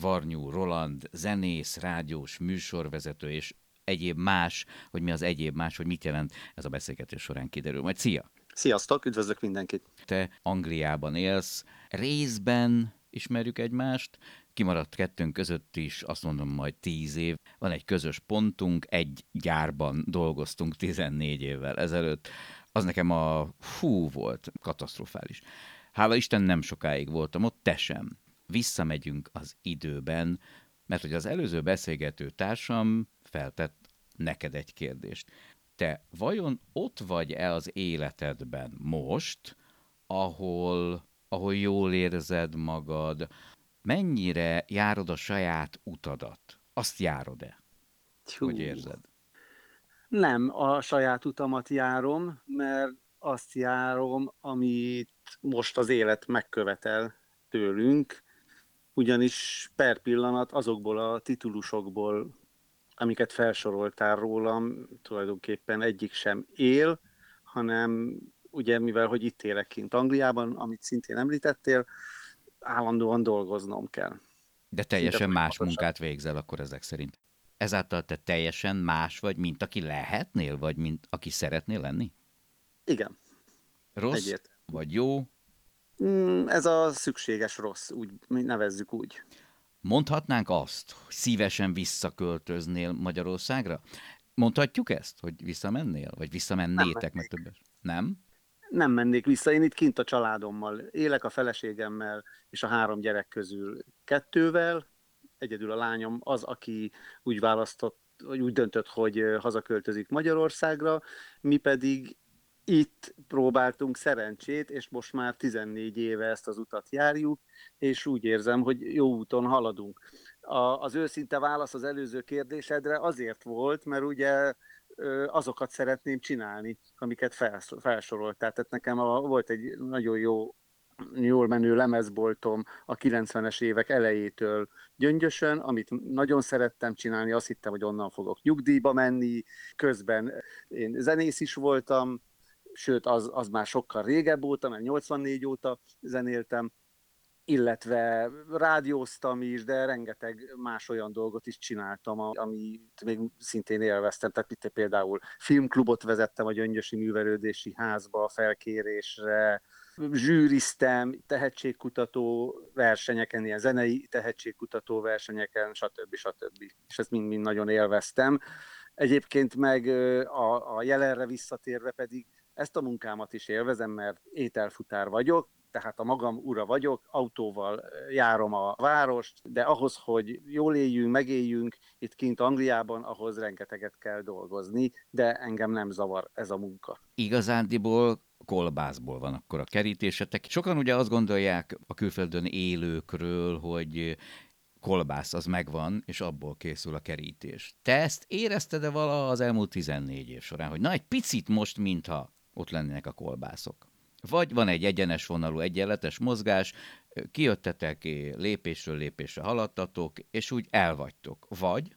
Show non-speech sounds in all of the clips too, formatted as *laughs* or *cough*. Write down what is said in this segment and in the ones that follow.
Varnyú Roland, zenész, rádiós, műsorvezető és egyéb más, hogy mi az egyéb más, hogy mit jelent ez a beszélgetés során kiderül. Majd szia! Sziasztok, üdvözlök mindenkit! Te Angliában élsz, részben ismerjük egymást, kimaradt kettőnk között is, azt mondom majd tíz év. Van egy közös pontunk, egy gyárban dolgoztunk 14 évvel ezelőtt. Az nekem a fú volt, katasztrofális. Hála Isten nem sokáig voltam ott, te sem. Visszamegyünk az időben, mert hogy az előző beszélgető társam feltett neked egy kérdést. Te vajon ott vagy-e az életedben most, ahol, ahol jól érzed magad, mennyire járod a saját utadat? Azt járod-e? Hú. Hogy érzed? Nem a saját utamat járom, mert azt járom, amit most az élet megkövetel tőlünk, ugyanis per pillanat azokból a titulusokból, amiket felsoroltál rólam, tulajdonképpen egyik sem él, hanem ugye mivel, hogy itt élek kint Angliában, amit szintén említettél, állandóan dolgoznom kell. De teljesen Szinte más munkát végzel akkor ezek szerint. Ezáltal te teljesen más vagy, mint aki lehetnél, vagy mint aki szeretnél lenni? Igen, Rossz egyértelmű. vagy jó? Mm, Ez a szükséges rossz, úgy nevezzük úgy. Mondhatnánk azt, hogy szívesen visszaköltöznél Magyarországra? Mondhatjuk ezt, hogy visszamennél? Vagy visszamennétek, meg többes? Nem? Nem mennék vissza, én itt kint a családommal élek, a feleségemmel és a három gyerek közül kettővel. Egyedül a lányom az, aki úgy választott, úgy döntött, hogy hazaköltözik Magyarországra, mi pedig itt próbáltunk szerencsét, és most már 14 éve ezt az utat járjuk, és úgy érzem, hogy jó úton haladunk. A, az őszinte válasz az előző kérdésedre azért volt, mert ugye azokat szeretném csinálni, amiket felsoroltál. Tehát nekem a, volt egy nagyon jó jól menő lemezboltom a 90-es évek elejétől gyöngyösön, amit nagyon szerettem csinálni, azt hittem, hogy onnan fogok nyugdíjba menni, közben én zenész is voltam, sőt, az, az már sokkal régebb óta, mert 84 óta zenéltem, illetve rádióztam is, de rengeteg más olyan dolgot is csináltam, amit még szintén élveztem. Tehát itt például filmklubot vezettem a Gyöngyösi Művelődési Házba a felkérésre, zsűriztem tehetségkutató versenyeken, ilyen zenei tehetségkutató versenyeken, stb. stb. És ezt mind-mind nagyon élveztem. Egyébként meg a, a jelenre visszatérve pedig ezt a munkámat is élvezem, mert ételfutár vagyok, tehát a magam ura vagyok, autóval járom a várost, de ahhoz, hogy jól éljünk, megéljünk itt kint Angliában, ahhoz rengeteget kell dolgozni, de engem nem zavar ez a munka. Igazándiból kolbászból van akkor a kerítésetek. Sokan ugye azt gondolják a külföldön élőkről, hogy kolbász az megvan, és abból készül a kerítés. Te ezt érezted-e vala az elmúlt 14 év során, hogy na egy picit most, mintha ott lennének a kolbászok? Vagy van egy egyenes vonalú, egyenletes mozgás, kijöttetek, lépésről lépésre haladtatok, és úgy elvagytok. Vagy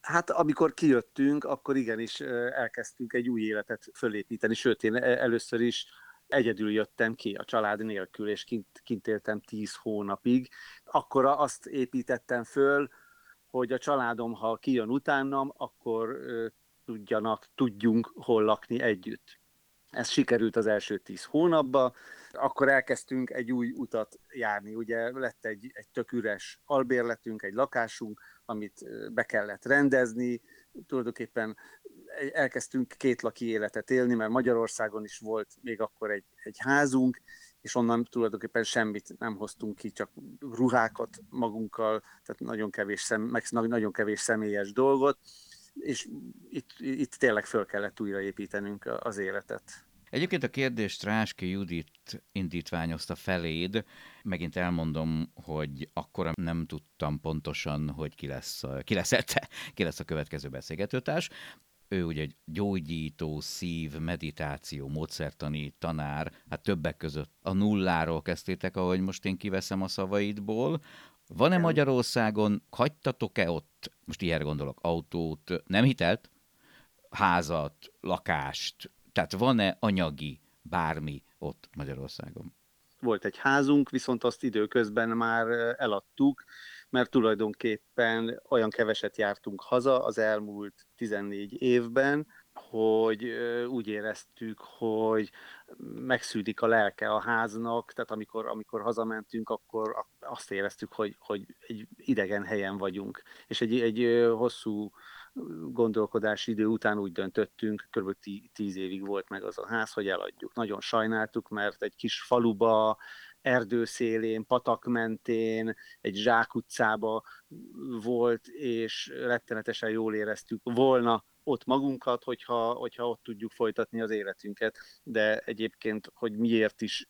Hát amikor kijöttünk, akkor igenis elkezdtünk egy új életet fölépíteni, sőt én e- először is egyedül jöttem ki a család nélkül, és kint, kint éltem tíz hónapig. Akkor azt építettem föl, hogy a családom, ha kijön utánam, akkor tudjanak, tudjunk hol lakni együtt. Ez sikerült az első tíz hónapban, akkor elkezdtünk egy új utat járni. Ugye lett egy, egy tök üres albérletünk, egy lakásunk, amit be kellett rendezni. Tulajdonképpen elkezdtünk két laki életet élni, mert Magyarországon is volt még akkor egy, egy házunk, és onnan tulajdonképpen semmit nem hoztunk ki, csak ruhákat magunkkal, tehát nagyon kevés, szem, meg nagyon kevés személyes dolgot, és itt, itt tényleg föl kellett újraépítenünk az életet. Egyébként a kérdést Ráski Judit indítványozta feléd. Megint elmondom, hogy akkor nem tudtam pontosan, hogy ki lesz, ki lesz, *laughs* ki lesz a következő beszélgetőtárs. Ő ugye egy gyógyító, szív, meditáció, módszertani tanár, hát többek között a nulláról kezdtétek, ahogy most én kiveszem a szavaidból. Van-e Magyarországon, hagytatok-e ott, most ilyenre gondolok, autót, nem hitelt, házat, lakást, tehát van-e anyagi bármi ott Magyarországon? Volt egy házunk, viszont azt időközben már eladtuk, mert tulajdonképpen olyan keveset jártunk haza az elmúlt 14 évben, hogy úgy éreztük, hogy megszűdik a lelke a háznak, tehát amikor, amikor hazamentünk, akkor azt éreztük, hogy, hogy egy idegen helyen vagyunk. És egy, egy hosszú gondolkodási idő után úgy döntöttünk, kb. tíz évig volt meg az a ház, hogy eladjuk. Nagyon sajnáltuk, mert egy kis faluba, erdőszélén, patak mentén, egy zsákutcába volt, és rettenetesen jól éreztük volna ott magunkat, hogyha, hogyha ott tudjuk folytatni az életünket. De egyébként, hogy miért is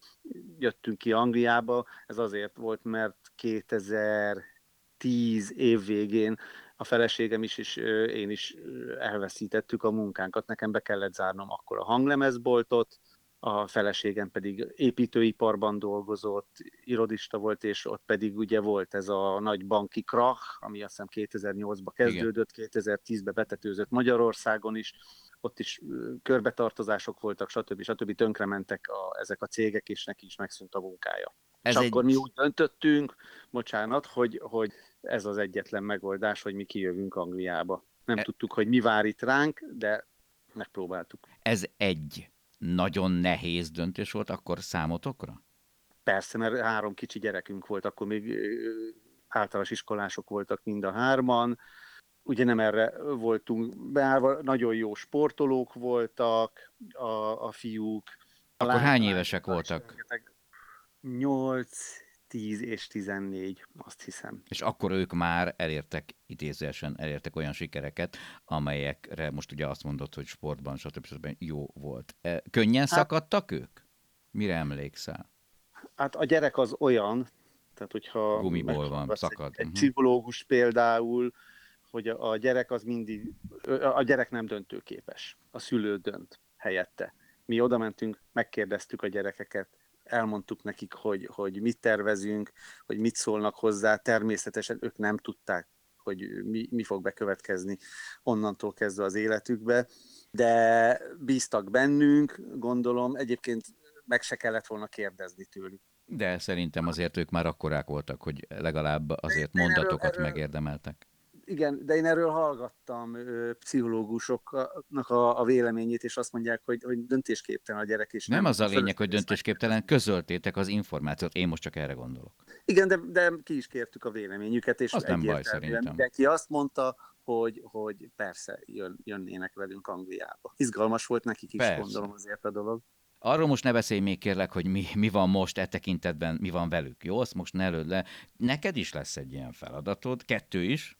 jöttünk ki Angliába, ez azért volt, mert 2010 év végén a feleségem is, és én is elveszítettük a munkánkat. Nekem be kellett zárnom akkor a hanglemezboltot, a feleségem pedig építőiparban dolgozott, irodista volt, és ott pedig ugye volt ez a nagy banki krach, ami azt hiszem 2008-ban kezdődött, Igen. 2010-ben betetőzött Magyarországon is, ott is körbetartozások voltak, stb. stb. tönkrementek a, ezek a cégek, és neki is megszűnt a munkája. Ez és egy... akkor mi úgy döntöttünk, bocsánat, hogy, hogy ez az egyetlen megoldás, hogy mi kijövünk Angliába. Nem e... tudtuk, hogy mi vár itt ránk, de megpróbáltuk. Ez egy nagyon nehéz döntés volt akkor számotokra? Persze, mert három kicsi gyerekünk volt, akkor még általános iskolások voltak mind a hárman, ugye nem erre voltunk beállva, nagyon jó sportolók voltak a, a fiúk. A akkor hány évesek voltak? 8, 10 és 14, azt hiszem. És akkor ők már elértek, idézősen elértek olyan sikereket, amelyekre most ugye azt mondod, hogy sportban, stb. stb. jó volt. E, könnyen hát, szakadtak ők? Mire emlékszel? Hát a gyerek az olyan, tehát hogyha... Gumiból van, szakad. Egy, egy uh-huh. pszichológus például, hogy a gyerek az mindig, a gyerek nem döntőképes, a szülő dönt helyette. Mi oda mentünk, megkérdeztük a gyerekeket, elmondtuk nekik, hogy, hogy mit tervezünk, hogy mit szólnak hozzá, természetesen ők nem tudták, hogy mi, mi fog bekövetkezni onnantól kezdve az életükbe, de bíztak bennünk, gondolom, egyébként meg se kellett volna kérdezni tőlük. De szerintem azért ők már akkorák voltak, hogy legalább azért mondatokat erről, erről, megérdemeltek igen, de én erről hallgattam ö, pszichológusoknak a, a véleményét, és azt mondják, hogy, hogy döntésképtelen a gyerek. És nem, nem az a lényeg, hogy döntésképtelen, közöltétek az információt, én most csak erre gondolok. Igen, de, de ki is kértük a véleményüket, és az nem baj szerintem. Mindenki azt mondta, hogy, hogy persze jön, jönnének velünk Angliába. Izgalmas volt nekik is, persze. gondolom azért a dolog. Arról most ne beszélj még kérlek, hogy mi, mi van most e tekintetben, mi van velük, jó? Azt most ne előd le. Neked is lesz egy ilyen feladatod, kettő is,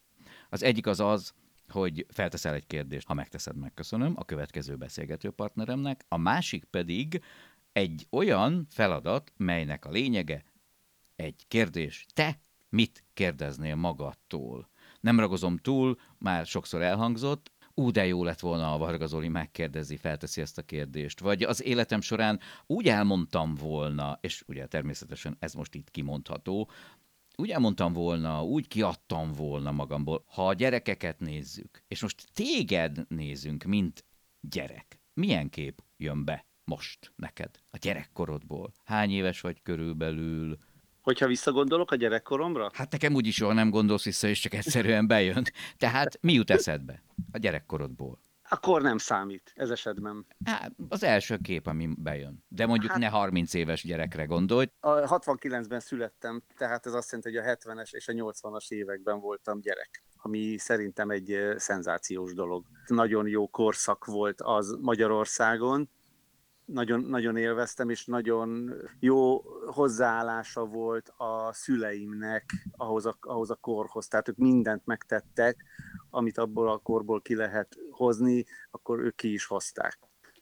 az egyik az az, hogy felteszel egy kérdést, ha megteszed, megköszönöm a következő beszélgető partneremnek, a másik pedig egy olyan feladat, melynek a lényege egy kérdés. Te mit kérdeznél magadtól? Nem ragozom túl, már sokszor elhangzott, ú, de jó lett volna, a Varga Zoli megkérdezi, felteszi ezt a kérdést. Vagy az életem során úgy elmondtam volna, és ugye természetesen ez most itt kimondható, úgy elmondtam volna, úgy kiadtam volna magamból, ha a gyerekeket nézzük, és most téged nézünk, mint gyerek, milyen kép jön be most neked a gyerekkorodból? Hány éves vagy körülbelül? Hogyha visszagondolok a gyerekkoromra? Hát nekem úgyis soha nem gondolsz vissza, és csak egyszerűen bejön. Tehát mi jut eszedbe a gyerekkorodból? Akkor nem számít ez esetben. Hát, az első kép, ami bejön. De mondjuk hát, ne 30 éves gyerekre gondolj. A 69-ben születtem, tehát ez azt jelenti, hogy a 70-es és a 80-as években voltam gyerek ami szerintem egy szenzációs dolog. Nagyon jó korszak volt az Magyarországon, nagyon, nagyon élveztem, és nagyon jó hozzáállása volt a szüleimnek ahhoz a, ahhoz a korhoz. Tehát ők mindent megtettek, amit abból a korból ki lehet hozni, akkor ők ki is hozták.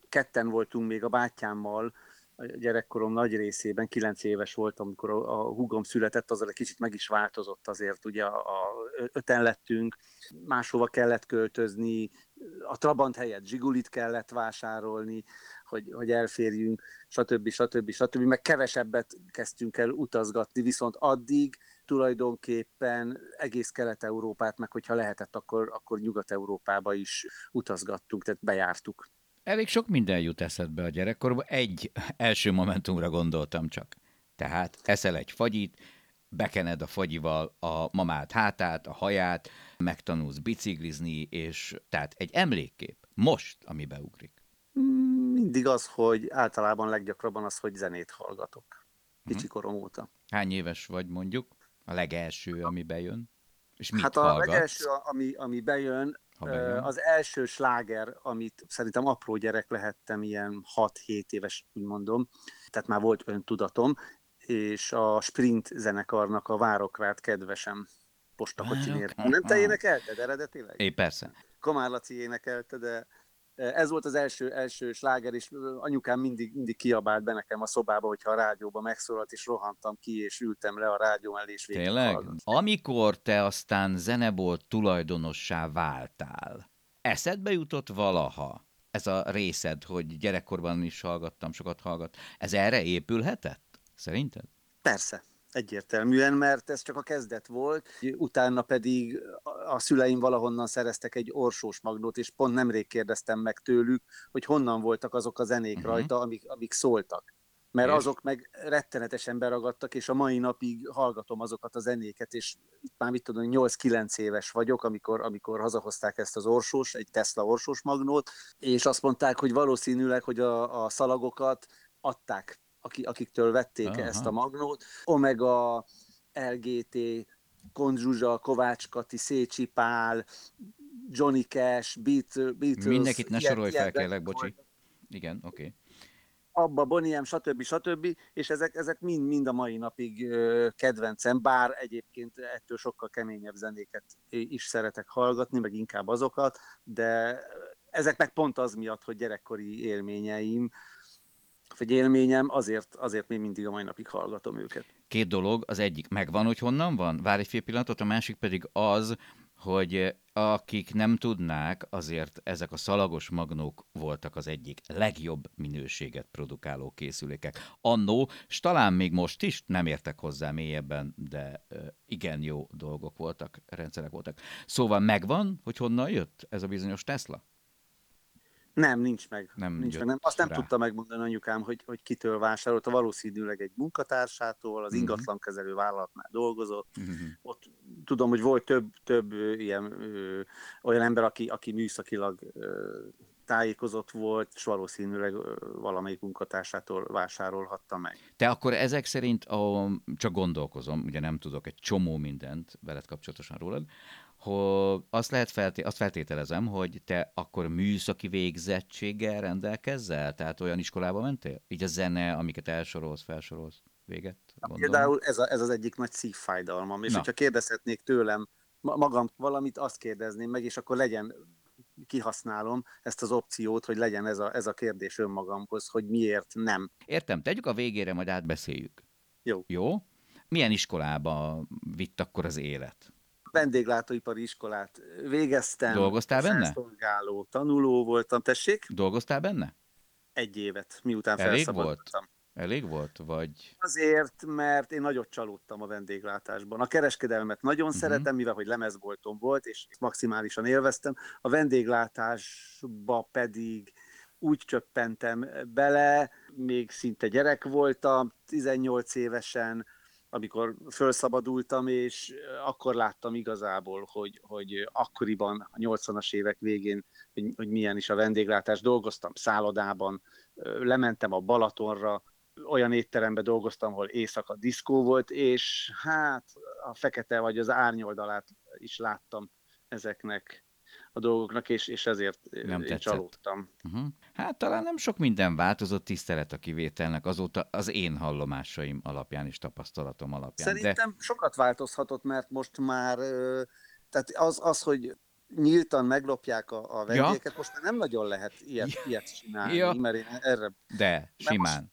ketten voltunk még a bátyámmal, a gyerekkorom nagy részében, kilenc éves voltam, amikor a, a hugom született, azzal egy kicsit meg is változott azért, ugye a, a, öten lettünk, máshova kellett költözni, a Trabant helyett Zsigulit kellett vásárolni, hogy, hogy elférjünk, stb. stb. stb. Meg kevesebbet kezdtünk el utazgatni, viszont addig tulajdonképpen egész Kelet-Európát, meg hogyha lehetett, akkor, akkor Nyugat-Európába is utazgattunk, tehát bejártuk. Elég sok minden jut eszedbe a gyerekkorban. Egy első momentumra gondoltam csak. Tehát eszel egy fagyit, bekened a fagyival a mamát hátát, a haját, megtanulsz biciklizni, és tehát egy emlékkép. Most, ami beugrik. Mindig az, hogy általában leggyakrabban az, hogy zenét hallgatok. Kicsi mhm. korom óta. Hány éves vagy mondjuk? A legelső, ami bejön? És mit hát a hallgatsz? legelső, ami, ami bejön, az első sláger, amit szerintem apró gyerek lehettem, ilyen 6-7 éves, úgy mondom, tehát már volt öntudatom, és a Sprint zenekarnak a Várok rád kedvesem postakocsinér. Nem te énekelted eredetileg? É, persze. Komár Laci énekelte, de ez volt az első, első sláger, és anyukám mindig, mindig kiabált be nekem a szobába, hogyha a rádióba megszólalt, és rohantam ki, és ültem le a rádió mellé, és Tényleg? Amikor te aztán zenebolt tulajdonossá váltál, eszedbe jutott valaha ez a részed, hogy gyerekkorban is hallgattam, sokat hallgat, ez erre épülhetett? Szerinted? Persze. Egyértelműen, mert ez csak a kezdet volt, utána pedig a szüleim valahonnan szereztek egy orsós magnót, és pont nemrég kérdeztem meg tőlük, hogy honnan voltak azok a zenék uh-huh. rajta, amik, amik szóltak. Mert és? azok meg rettenetesen beragadtak, és a mai napig hallgatom azokat a zenéket, és már mit tudom, 8-9 éves vagyok, amikor, amikor hazahozták ezt az orsós, egy Tesla orsós magnót, és azt mondták, hogy valószínűleg, hogy a, a szalagokat adták aki, akiktől vették Aha. ezt a magnót. Omega, LGT, Konzsuzsa, Kovács Kati, Szécsi Pál, Johnny Cash, Beat, Beatles. Mindenkit ne sorolj fel, kérlek, bocsi. Igen, oké. Okay. Abba, Boniem, stb. stb. És ezek, ezek mind, mind a mai napig kedvencem, bár egyébként ettől sokkal keményebb zenéket is szeretek hallgatni, meg inkább azokat, de ezek meg pont az miatt, hogy gyerekkori élményeim, vagy élményem, azért, azért még mindig a mai napig hallgatom őket. Két dolog, az egyik megvan, hogy honnan van, várj egy fél pillanatot, a másik pedig az, hogy akik nem tudnák, azért ezek a szalagos magnók voltak az egyik legjobb minőséget produkáló készülékek. Annó, és talán még most is nem értek hozzá mélyebben, de igen jó dolgok voltak, rendszerek voltak. Szóval megvan, hogy honnan jött ez a bizonyos Tesla? Nem, nincs meg. Nem nincs meg. Nem. Azt nem rá. tudta megmondani anyukám, hogy, hogy kitől vásárolta. Valószínűleg egy munkatársától, az uh-huh. kezelő vállalatnál dolgozott. Uh-huh. Ott tudom, hogy volt több, több ilyen ö, olyan ember, aki, aki műszakilag ö, tájékozott volt, és valószínűleg valamelyik munkatársától vásárolhatta meg. Te akkor ezek szerint, a, csak gondolkozom, ugye nem tudok egy csomó mindent veled kapcsolatosan rólad, hogy azt lehet felté- azt feltételezem, hogy te akkor műszaki végzettséggel rendelkezzel? Tehát olyan iskolába mentél? Így a zene, amiket elsorolsz, felsorolsz véget? Gondolom. Például ez, a, ez az egyik nagy szívfájdalmam, és Na. hogyha kérdezhetnék tőlem magam valamit, azt kérdezném meg, és akkor legyen kihasználom ezt az opciót, hogy legyen ez a, ez a kérdés önmagamhoz, hogy miért nem. Értem, tegyük a végére, majd átbeszéljük. Jó. Jó? Milyen iskolába vitt akkor az élet? Vendéglátóipari iskolát végeztem. Dolgoztál benne? Felszolgáló tanuló voltam, tessék? Dolgoztál benne? Egy évet, miután Elég volt? Elég volt, vagy? Azért, mert én nagyot csalódtam a vendéglátásban. A kereskedelmet nagyon uh-huh. szeretem, mivel hogy lemezboltom volt, és maximálisan élveztem. A vendéglátásba pedig úgy csöppentem bele, még szinte gyerek voltam, 18 évesen, amikor felszabadultam, és akkor láttam igazából, hogy, hogy akkoriban, a 80-as évek végén, hogy, hogy milyen is a vendéglátás. Dolgoztam szállodában, lementem a Balatonra, olyan étteremben dolgoztam, ahol éjszaka diszkó volt, és hát a fekete vagy az árnyoldalát is láttam ezeknek a dolgoknak, és, és ezért nem én csalódtam. Uh-huh. Hát talán nem sok minden változott tisztelet a kivételnek azóta az én hallomásaim alapján és tapasztalatom alapján. Szerintem de... sokat változhatott, mert most már tehát az, az hogy nyíltan meglopják a, a vendégeket, ja. most már nem nagyon lehet ilyet, ilyet csinálni, Ja. mert én erre De, simán.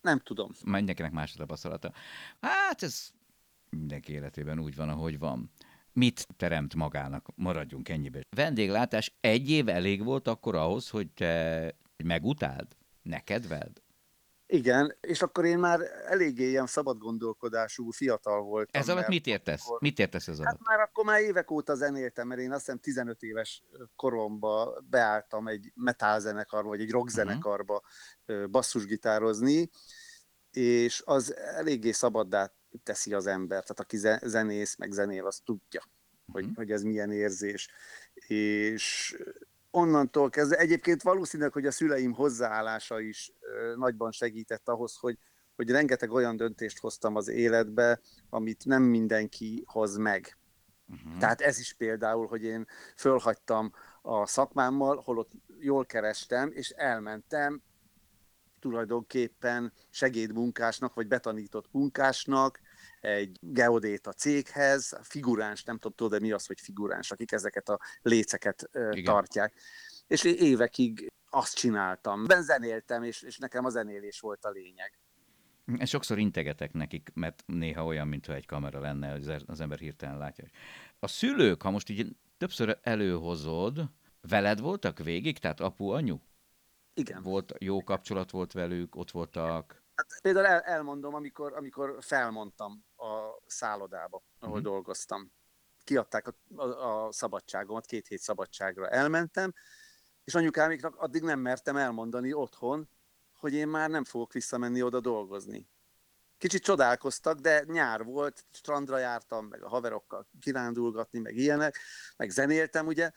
nem tudom. Mindenkinek más a tapasztalata. Hát ez mindenki életében úgy van, ahogy van. Mit teremt magának? Maradjunk ennyibe. Vendéglátás egy év elég volt akkor ahhoz, hogy te megutáld? Ne kedveld? Igen, és akkor én már eléggé ilyen szabad gondolkodású fiatal voltam. Ez alatt mit értesz? akkor- Mit értesz ez Hát alatt? már akkor már évek óta zenéltem, mert én azt hiszem 15 éves koromba beálltam egy metal zenekarba, vagy egy rock zenekarba uh-huh. basszusgitározni, és az eléggé szabaddá teszi az ember. Tehát aki ze- zenész, meg zenél, az tudja, hogy, Mhm. hogy ez milyen érzés. És onnantól kezdve, egyébként valószínűleg, hogy a szüleim hozzáállása is nagyban segített ahhoz, hogy, hogy rengeteg olyan döntést hoztam az életbe, amit nem mindenki hoz meg. Uh-huh. Tehát ez is például, hogy én fölhagytam a szakmámmal, holott jól kerestem, és elmentem tulajdonképpen segédmunkásnak, vagy betanított munkásnak, egy geodéta céghez, figuráns, nem tudom, tudod, de mi az, hogy figuráns, akik ezeket a léceket Igen. tartják. És én évekig azt csináltam. Ben zenéltem, és, és nekem a zenélés volt a lényeg. Ezt sokszor integetek nekik, mert néha olyan, mintha egy kamera lenne, az ember hirtelen látja. A szülők, ha most így többször előhozod, veled voltak végig, tehát apu, anyu? Igen. Volt, jó kapcsolat volt velük, ott voltak. Hát például el, elmondom, amikor, amikor felmondtam a szállodába, ahol Mhm. dolgoztam. Kiadták a, a, a szabadságomat, két hét szabadságra elmentem, és anyukámiknak addig nem mertem elmondani otthon, hogy én már nem fogok visszamenni oda dolgozni. Kicsit csodálkoztak, de nyár volt, strandra jártam, meg a haverokkal kirándulgatni, meg ilyenek, meg zenéltem, ugye,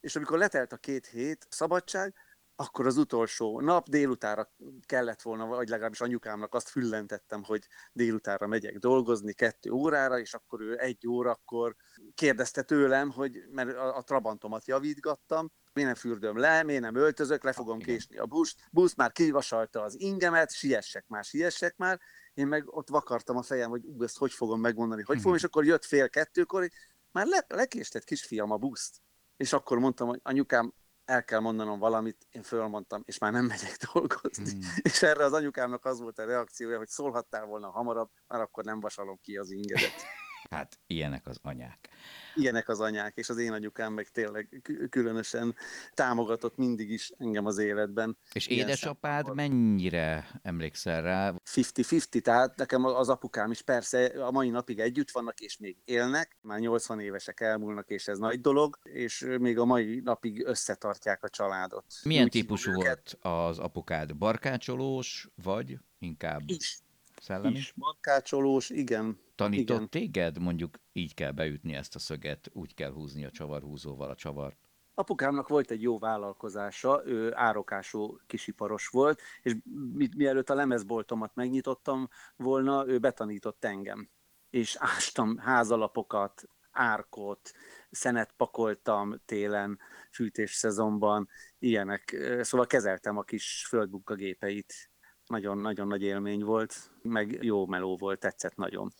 és amikor letelt a két hét szabadság, akkor az utolsó nap délutára kellett volna, vagy legalábbis anyukámnak azt füllentettem, hogy délutára megyek dolgozni kettő órára, és akkor ő egy órakor kérdezte tőlem, hogy mert a, a trabantomat javítgattam, miért nem fürdöm le, miért nem öltözök, le fogom Igen. késni a buszt, busz már kivasalta az ingemet, siessek már, siessek már, én meg ott vakartam a fejem, hogy ú, ezt hogy fogom megmondani, hogy fogom, és akkor jött fél kettőkor, hogy már le, lekésted kisfiam a buszt. És akkor mondtam, hogy anyukám, el kell mondanom valamit, én fölmondtam, és már nem megyek *laughs* dolgozni. Hmm. És erre az anyukámnak az volt a reakciója, hogy szólhattál volna hamarabb, már akkor nem vasalom ki az ingedet. *laughs* Hát ilyenek az anyák. Ilyenek az anyák, és az én anyukám meg tényleg kü- különösen támogatott mindig is engem az életben. És édesapád mennyire emlékszel rá? 50-50, tehát nekem az apukám is persze a mai napig együtt vannak, és még élnek, már 80 évesek elmúlnak, és ez nagy dolog, és még a mai napig összetartják a családot. Milyen Úgy típusú volt az apukád? Barkácsolós, vagy inkább Is, szellemi? is. Markácsolós, igen. Tanított igen. téged? Mondjuk így kell beütni ezt a szöget, úgy kell húzni a csavarhúzóval a csavart. Apukámnak volt egy jó vállalkozása, ő árokású kisiparos volt, és mi, mielőtt a lemezboltomat megnyitottam volna, ő betanított engem. És ástam házalapokat, árkot, szenet pakoltam télen, fűtés szezonban, ilyenek. Szóval kezeltem a kis földbunkagépeit. Nagyon-nagyon nagy élmény volt, meg jó meló volt, tetszett nagyon.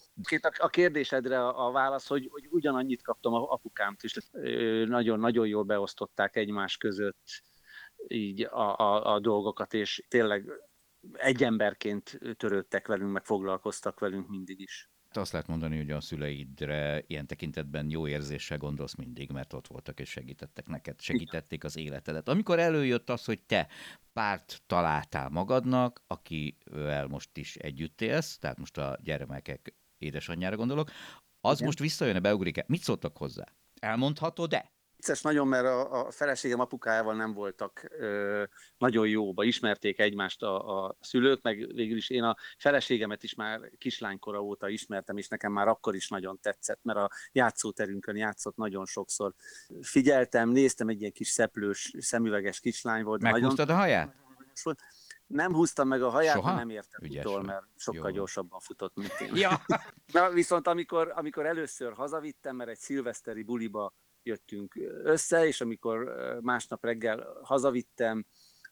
A- kérdésedre a válasz, hogy, hogy ugyanannyit kaptam a apukámt is. Nagyon-nagyon jól beosztották egymás között így a, a, a dolgokat, és tényleg egy emberként törődtek velünk, meg foglalkoztak velünk mindig is. Te azt lehet mondani, hogy a szüleidre ilyen tekintetben jó érzéssel gondolsz mindig, mert ott voltak és segítettek neked, segítették az életedet. Amikor előjött az, hogy te párt találtál magadnak, akivel most is együtt élsz, tehát most a gyermekek édesanyjára gondolok, az Igen. most visszajön-e, beugrik-e? Mit szóltak hozzá? Elmondhatod-e? Vicces nagyon, mert a, a feleségem apukájával nem voltak ö, nagyon jóba, ismerték egymást a, a szülők, meg végül is én a feleségemet is már kislánykora óta ismertem, és nekem már akkor is nagyon tetszett, mert a játszóterünkön játszott nagyon sokszor. Figyeltem, néztem, egy ilyen kis szeplős, szemüveges kislány volt. de nagyon Meghúztad a haját? volt. Nem húztam meg a haját, Soha? nem értem Ügyes vagy. mert sokkal Jó. gyorsabban futott, mint én. Ja. *laughs* Na, viszont amikor, amikor először hazavittem, mert egy szilveszteri buliba jöttünk össze, és amikor másnap reggel hazavittem,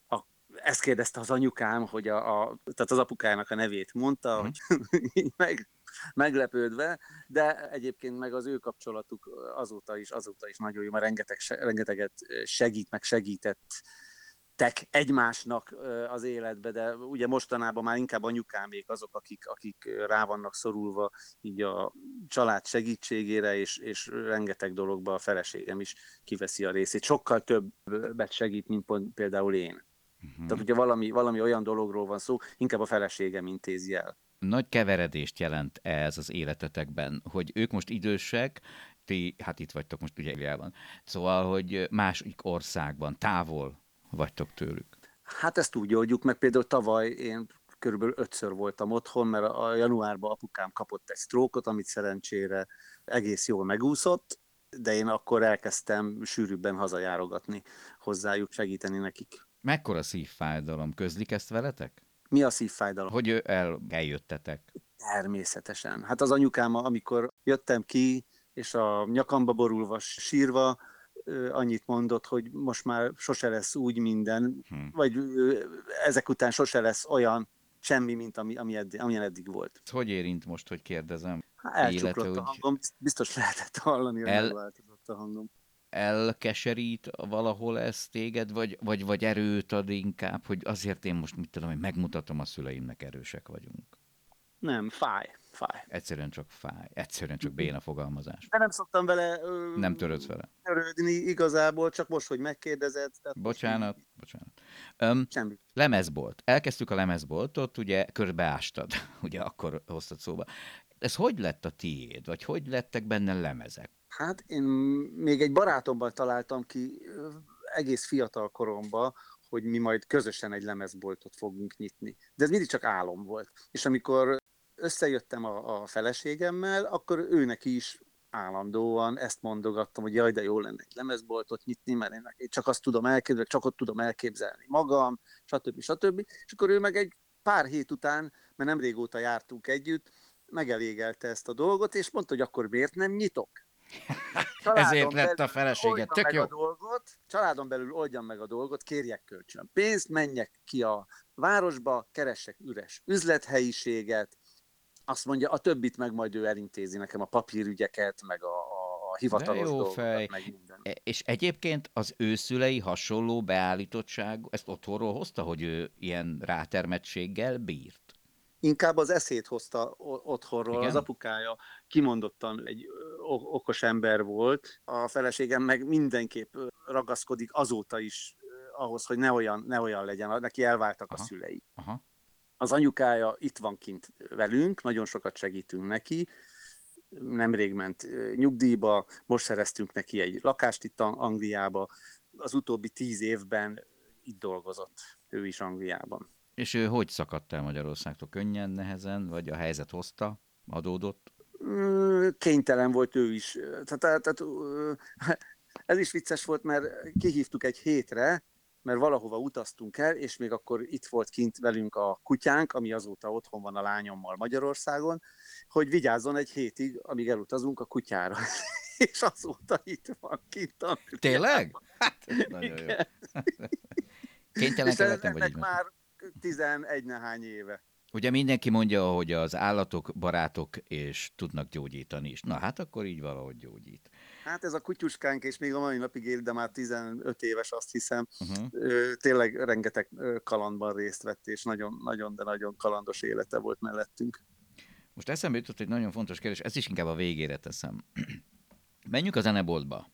a, ezt kérdezte az anyukám, hogy a, a, tehát az apukájának a nevét mondta, Mhm. hogy *laughs* meg meglepődve, de egyébként meg az ő kapcsolatuk azóta is, azóta is nagyon jó, mert rengeteg, rengeteget segít, meg segített tek egymásnak az életbe, de ugye mostanában már inkább anyukámék azok, akik, akik rá vannak szorulva így a család segítségére, és, és rengeteg dologba a feleségem is kiveszi a részét. Sokkal többet segít, mint például én. Uh-huh. Tehát, hogyha valami, valami olyan dologról van szó, inkább a feleségem intézi el. Nagy keveredést jelent ez az életetekben, hogy ők most idősek, ti, hát itt vagytok most ugye Iliában. Szóval, hogy másik országban, távol vagytok tőlük? Hát ezt úgy oldjuk meg, például tavaly én körülbelül ötször voltam otthon, mert a januárban apukám kapott egy sztrókot, amit szerencsére egész jól megúszott, de én akkor elkezdtem sűrűbben hazajárogatni hozzájuk, segíteni nekik. Mekkora szívfájdalom? Közlik ezt veletek? Mi a szívfájdalom? Hogy el, eljöttetek. Természetesen. Hát az anyukám, amikor jöttem ki, és a nyakamba borulva, sírva, annyit mondott, hogy most már sose lesz úgy minden, hmm. vagy ezek után sose lesz olyan semmi, mint ami, ami eddig, amilyen eddig volt. Hogy érint most, hogy kérdezem? Hát elcsuklott a hangom, biztos lehetett hallani, hogy El... megváltozott a hangom. Elkeserít valahol ez téged, vagy, vagy, vagy erőt ad inkább, hogy azért én most mit tudom, hogy megmutatom a szüleimnek erősek vagyunk? Nem, fáj fáj. Egyszerűen csak fáj. Egyszerűen csak béna fogalmazás. De nem szoktam vele... Ö, nem törődsz vele. Törődni igazából, csak most, hogy megkérdezed. Tehát bocsánat, így... bocsánat. Um, Semmi. Lemezbolt. Elkezdtük a lemezboltot, ugye körbeástad, *laughs* ugye akkor hoztad szóba. Ez hogy lett a tiéd, vagy hogy lettek benne lemezek? Hát én még egy barátomban találtam ki egész fiatal koromban, hogy mi majd közösen egy lemezboltot fogunk nyitni. De ez mindig csak álom volt. És amikor összejöttem a, a feleségemmel, akkor ő neki is állandóan ezt mondogattam, hogy jaj, de jó lenne egy lemezboltot nyitni, mert én, én csak azt tudom elképzelni, csak ott tudom elképzelni magam, stb. stb. És akkor ő meg egy pár hét után, mert nem régóta jártunk együtt, megelégelte ezt a dolgot, és mondta, hogy akkor miért nem nyitok? *laughs* Ezért lett a felesége, tök jó. A dolgot, családon belül oldjam meg a dolgot, kérjek kölcsön pénzt, menjek ki a városba, keressek üres üzlethelyiséget, azt mondja, a többit meg majd ő elintézi nekem, a papírügyeket, meg a, a hivatalos jó dolgokat, fej. meg minden. E, és egyébként az őszülei hasonló beállítottság, ezt otthonról hozta, hogy ő ilyen rátermettséggel bírt? Inkább az eszét hozta otthonról, Igen? az apukája kimondottan egy okos ember volt, a feleségem meg mindenképp ragaszkodik azóta is ahhoz, hogy ne olyan, ne olyan legyen, neki elváltak Aha. a szülei. Aha az anyukája itt van kint velünk, nagyon sokat segítünk neki, nemrég ment nyugdíjba, most szereztünk neki egy lakást itt Angliába, az utóbbi tíz évben itt dolgozott, ő is Angliában. És ő hogy szakadt el Magyarországtól? Könnyen, nehezen, vagy a helyzet hozta, adódott? Kénytelen volt ő is. Tehát, tehát, *laughs* ez is vicces volt, mert kihívtuk egy hétre, mert valahova utaztunk el, és még akkor itt volt kint velünk a kutyánk, ami azóta otthon van a lányommal Magyarországon, hogy vigyázzon egy hétig, amíg elutazunk a kutyára. *laughs* és azóta itt van kint. A Tényleg? Hát, nagyon jó. *laughs* Kénytelen kellettem, vagy így már 11 nehány éve. Ugye mindenki mondja, hogy az állatok barátok és tudnak gyógyítani is. Na hát akkor így valahogy gyógyít. Hát ez a kutyuskánk, és még a mai napig él, de már 15 éves, azt hiszem. Uh-huh. Tényleg rengeteg kalandban részt vett, és nagyon, nagyon, de nagyon kalandos élete volt mellettünk. Most eszembe jutott egy nagyon fontos kérdés, ezt is inkább a végére teszem. *clears throat* Menjünk a zeneboltba.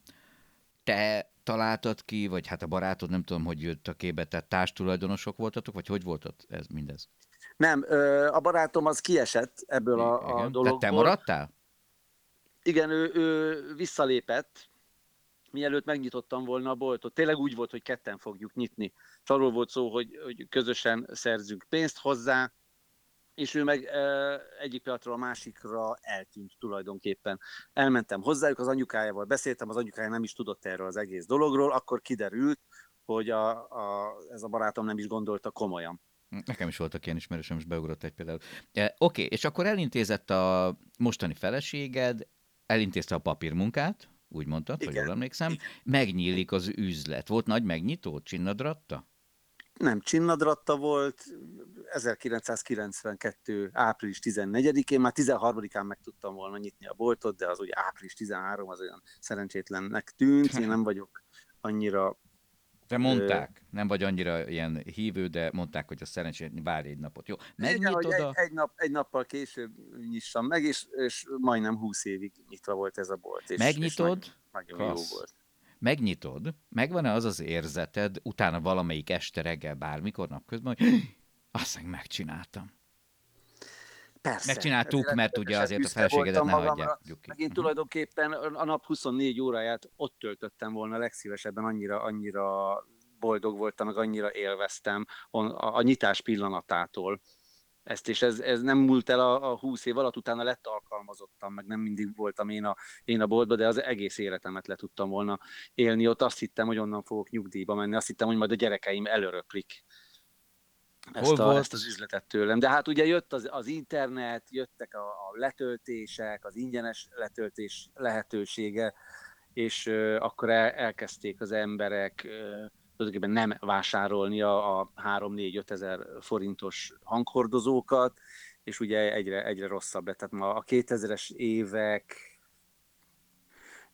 Te találtad ki, vagy hát a barátod, nem tudom, hogy jött a képbe, tehát társtulajdonosok voltatok, vagy hogy volt ez mindez? Nem, a barátom az kiesett ebből a, a dologból. Tehát te maradtál? Igen, ő, ő visszalépett, mielőtt megnyitottam volna a boltot. Tényleg úgy volt, hogy ketten fogjuk nyitni. És arról volt szó, hogy, hogy közösen szerzünk pénzt hozzá, és ő meg e, egyik pillanatról a másikra eltűnt tulajdonképpen. Elmentem hozzájuk, az anyukájával beszéltem, az anyukája nem is tudott erről az egész dologról, akkor kiderült, hogy a, a, ez a barátom nem is gondolta komolyan. Nekem is voltak ilyen ismerősöm, és beugrott egy például. E, Oké, és akkor elintézett a mostani feleséged, elintézte a papírmunkát, úgy mondtad, Igen. hogy jól emlékszem, megnyílik az üzlet. Volt nagy megnyitó, csinnadratta? nem csinnadratta volt, 1992. április 14-én, már 13-án meg tudtam volna nyitni a boltot, de az ugye április 13 az olyan szerencsétlennek tűnt, én nem vagyok annyira de mondták, nem vagy annyira ilyen hívő, de mondták, hogy a szerencsét várj egy napot. Jó, megnyitod egy, a... egy, nap, egy nappal később nyissam meg, és, és majdnem 20 évig nyitva volt ez a bolt. És, megnyitod, és nagyon, nagyon jó volt. Megnyitod, megvan-e az az érzeted, utána valamelyik este reggel, bármikor napközben, hogy azt megcsináltam. Persze. Megcsináltuk, mert ugye azért a feleségedet ne hagyják ki. Meg én mhm. tulajdonképpen a nap 24 óráját ott töltöttem volna legsívesebben, annyira, annyira boldog voltam, meg annyira élveztem a, a, a nyitás pillanatától ezt, és ez, ez nem múlt el a, a 20 év alatt, utána lett alkalmazottam, meg nem mindig voltam én a, én a boltban, de az egész életemet le tudtam volna élni. Ott azt hittem, hogy onnan fogok nyugdíjba menni, azt hittem, hogy majd a gyerekeim elöröklik ezt, a, ezt az üzletet tőlem. De hát ugye jött az, az internet, jöttek a, a letöltések, az ingyenes letöltés lehetősége, és uh, akkor el, elkezdték az emberek uh, tulajdonképpen nem vásárolni a, a 3-4-5 ezer forintos hanghordozókat, és ugye egyre, egyre rosszabb lett. Tehát ma a 2000-es évek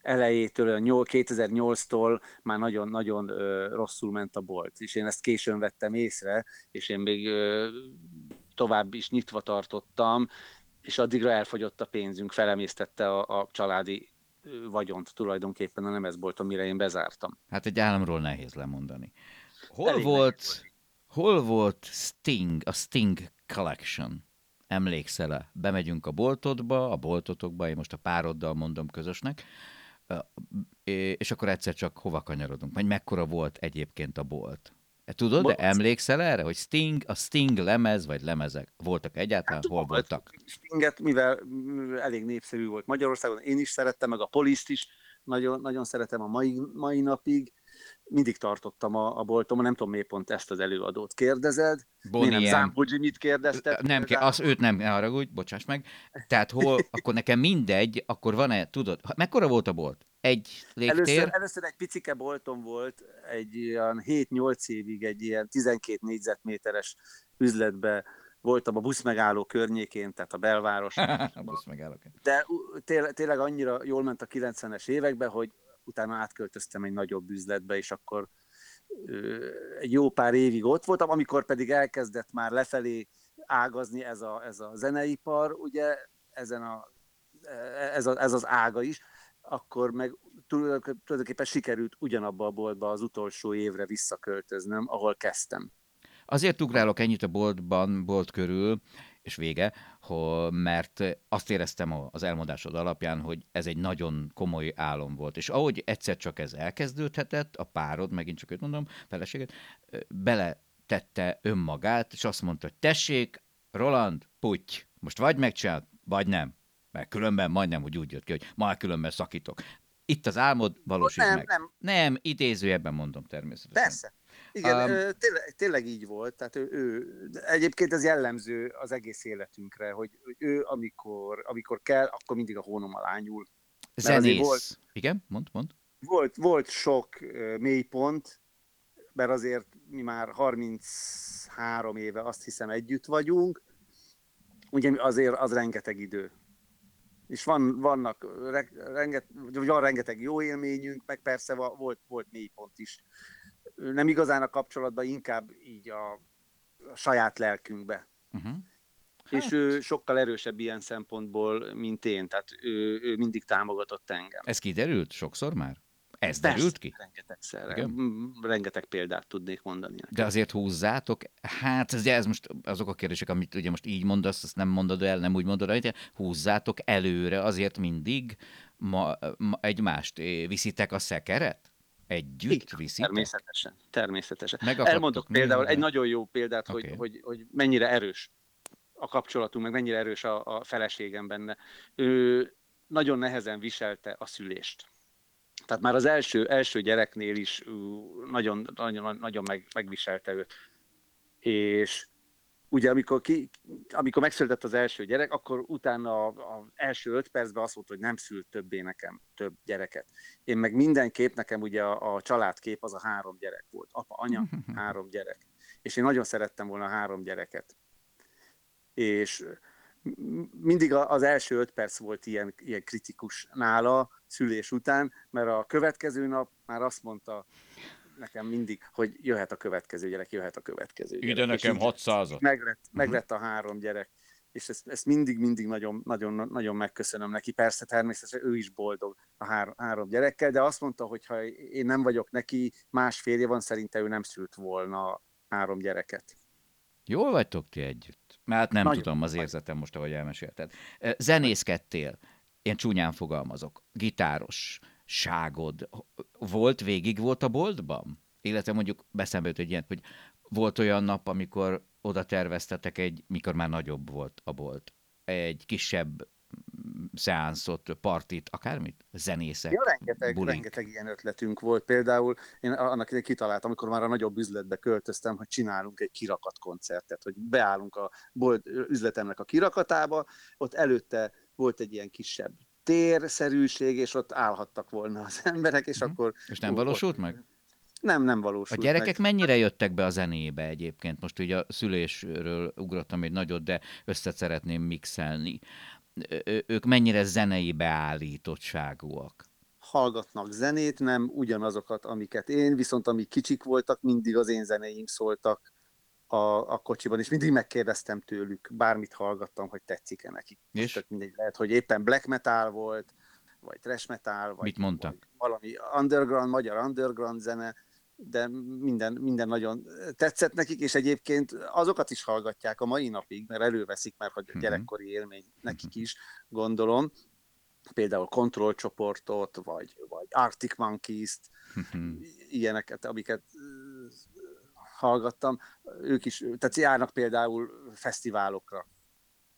elejétől, 2008-tól már nagyon-nagyon rosszul ment a bolt, és én ezt későn vettem észre, és én még tovább is nyitva tartottam, és addigra elfogyott a pénzünk, felemésztette a, a családi vagyont tulajdonképpen a nemezbolt, amire én bezártam. Hát egy államról nehéz lemondani. Hol Elég volt, hol volt Sting, a Sting Collection? Emlékszel-e? Bemegyünk a boltodba, a boltotokba, én most a pároddal mondom közösnek, és akkor egyszer csak hova kanyarodunk? Vagy mekkora volt egyébként a bolt? E, tudod, de emlékszel erre, hogy Sting, a Sting lemez, vagy lemezek voltak egyáltalán, hát, hol voltak? Stinget, mivel elég népszerű volt Magyarországon, én is szerettem, meg a Poliszt is, nagyon, nagyon szeretem a mai, mai napig, mindig tartottam a, a boltomon, nem tudom miért pont ezt az előadót kérdezed. Bonnie nem Zámpó mit kérdezted? Nem, kell, az őt nem haragudj, bocsáss meg. Tehát hol, akkor nekem mindegy, akkor van-e, tudod, mekkora volt a bolt? Egy légtér? Először, először egy picike boltom volt, egy olyan 7-8 évig egy ilyen 12 négyzetméteres üzletbe voltam a buszmegálló környékén, tehát a belváros. *laughs* a buszmegálló. De tényleg annyira jól ment a 90-es években, hogy utána átköltöztem egy nagyobb üzletbe, és akkor egy jó pár évig ott voltam, amikor pedig elkezdett már lefelé ágazni ez a, ez a zeneipar, ugye ezen a, ez, a, ez az ága is, akkor meg tulajdonképpen sikerült ugyanabba a boltba az utolsó évre visszaköltöznöm, ahol kezdtem. Azért ugrálok ennyit a boltban, bolt körül, és vége, hogy, mert azt éreztem az elmondásod alapján, hogy ez egy nagyon komoly álom volt. És ahogy egyszer csak ez elkezdődhetett, a párod, megint csak őt mondom, feleséget, bele tette önmagát, és azt mondta, hogy tessék, Roland, puty, most vagy megcsinált, vagy nem. Mert különben majdnem, hogy úgy jött ki, hogy majd különben szakítok. Itt az álmod, valósít nem, meg. Nem, nem, idézőjebben mondom természetesen. Persze. Igen, um, tényleg, tényleg így volt. Tehát ő, ő, egyébként ez jellemző az egész életünkre, hogy ő amikor, amikor kell, akkor mindig a hónom alá nyúl. Zenész. Volt, Igen, mond, mond. Volt, volt sok mélypont, mert azért mi már 33 éve azt hiszem együtt vagyunk, ugye azért az rengeteg idő. És van, vannak, renget, van rengeteg jó élményünk, meg persze volt, volt mélypont is nem igazán a kapcsolatban, inkább így a, a saját lelkünkbe. Uh-huh. Hát. És ő sokkal erősebb ilyen szempontból, mint én, tehát ő, ő mindig támogatott engem. Ez kiderült sokszor már? Ez Persze, derült ki? Rengetegszer. Rengeteg példát tudnék mondani. Nekem. De azért húzzátok, hát ez, ez most azok a kérdések, amit ugye most így mondasz, azt nem mondod el, nem úgy mondod el, húzzátok előre azért mindig ma, ma egymást, viszitek a szekeret? Együtt Igen, viszitek? Természetesen. természetesen. Elmondok például minden. egy nagyon jó példát, okay. hogy, hogy, hogy mennyire erős a kapcsolatunk, meg mennyire erős a, a feleségem benne. Ő nagyon nehezen viselte a szülést. Tehát már az első, első gyereknél is nagyon, nagyon, nagyon meg, megviselte őt. És ugye amikor, ki, amikor megszületett az első gyerek, akkor utána az első öt percben azt mondta, hogy nem szült többé nekem több gyereket. Én meg mindenképp, nekem ugye a, a családkép az a három gyerek volt. Apa, anya, *laughs* három gyerek. És én nagyon szerettem volna a három gyereket. És mindig az első öt perc volt ilyen, ilyen kritikus nála szülés után, mert a következő nap már azt mondta, nekem mindig, hogy jöhet a következő gyerek, jöhet a következő gyerek. Ide nekem 600 Meglett, meglett a három gyerek, és ezt, ezt mindig, mindig nagyon, nagyon, nagyon megköszönöm neki. Persze természetesen ő is boldog a három, három gyerekkel, de azt mondta, hogy ha én nem vagyok neki, más férje van, szerinte ő nem szült volna három gyereket. Jól vagytok ti együtt? Mert nem nagyon tudom az érzetem most, ahogy elmesélted. Zenészkedtél, én csúnyán fogalmazok, gitáros, ságod volt, végig volt a boltban? Illetve mondjuk beszembe jut egy ilyen, hogy volt olyan nap, amikor oda terveztetek egy, mikor már nagyobb volt a bolt, egy kisebb szeánszot, partit, akármit, zenészek, ja, rengeteg, bulik. rengeteg ilyen ötletünk volt. Például én annak idején kitaláltam, amikor már a nagyobb üzletbe költöztem, hogy csinálunk egy kirakat koncertet, hogy beállunk a bolt, üzletemnek a kirakatába, ott előtte volt egy ilyen kisebb térszerűség, és ott állhattak volna az *laughs* emberek, és uh-huh. akkor... És nem valósult ott, meg? Nem, nem valósult A gyerekek meg. mennyire jöttek be a zenébe egyébként? Most ugye a szülésről ugrottam egy nagyot, de össze szeretném mixelni. Ők mennyire zenei beállítottságúak? Hallgatnak zenét, nem ugyanazokat, amiket én, viszont amik kicsik voltak, mindig az én zeneim szóltak a, a kocsiban, és mindig megkérdeztem tőlük, bármit hallgattam, hogy tetszik-e nekik. És? Tehát mindegy, lehet, hogy éppen black metal volt, vagy trash metal, vagy, Mit mondtak? vagy valami underground, magyar underground zene, de minden, minden nagyon tetszett nekik, és egyébként azokat is hallgatják a mai napig, mert előveszik, mert hogy a mhm. gyerekkori élmény nekik is, gondolom. Például Control csoportot, vagy, vagy Arctic Monkeys-t, mhm. ilyeneket, amiket hallgattam, ők is, tehát járnak például fesztiválokra,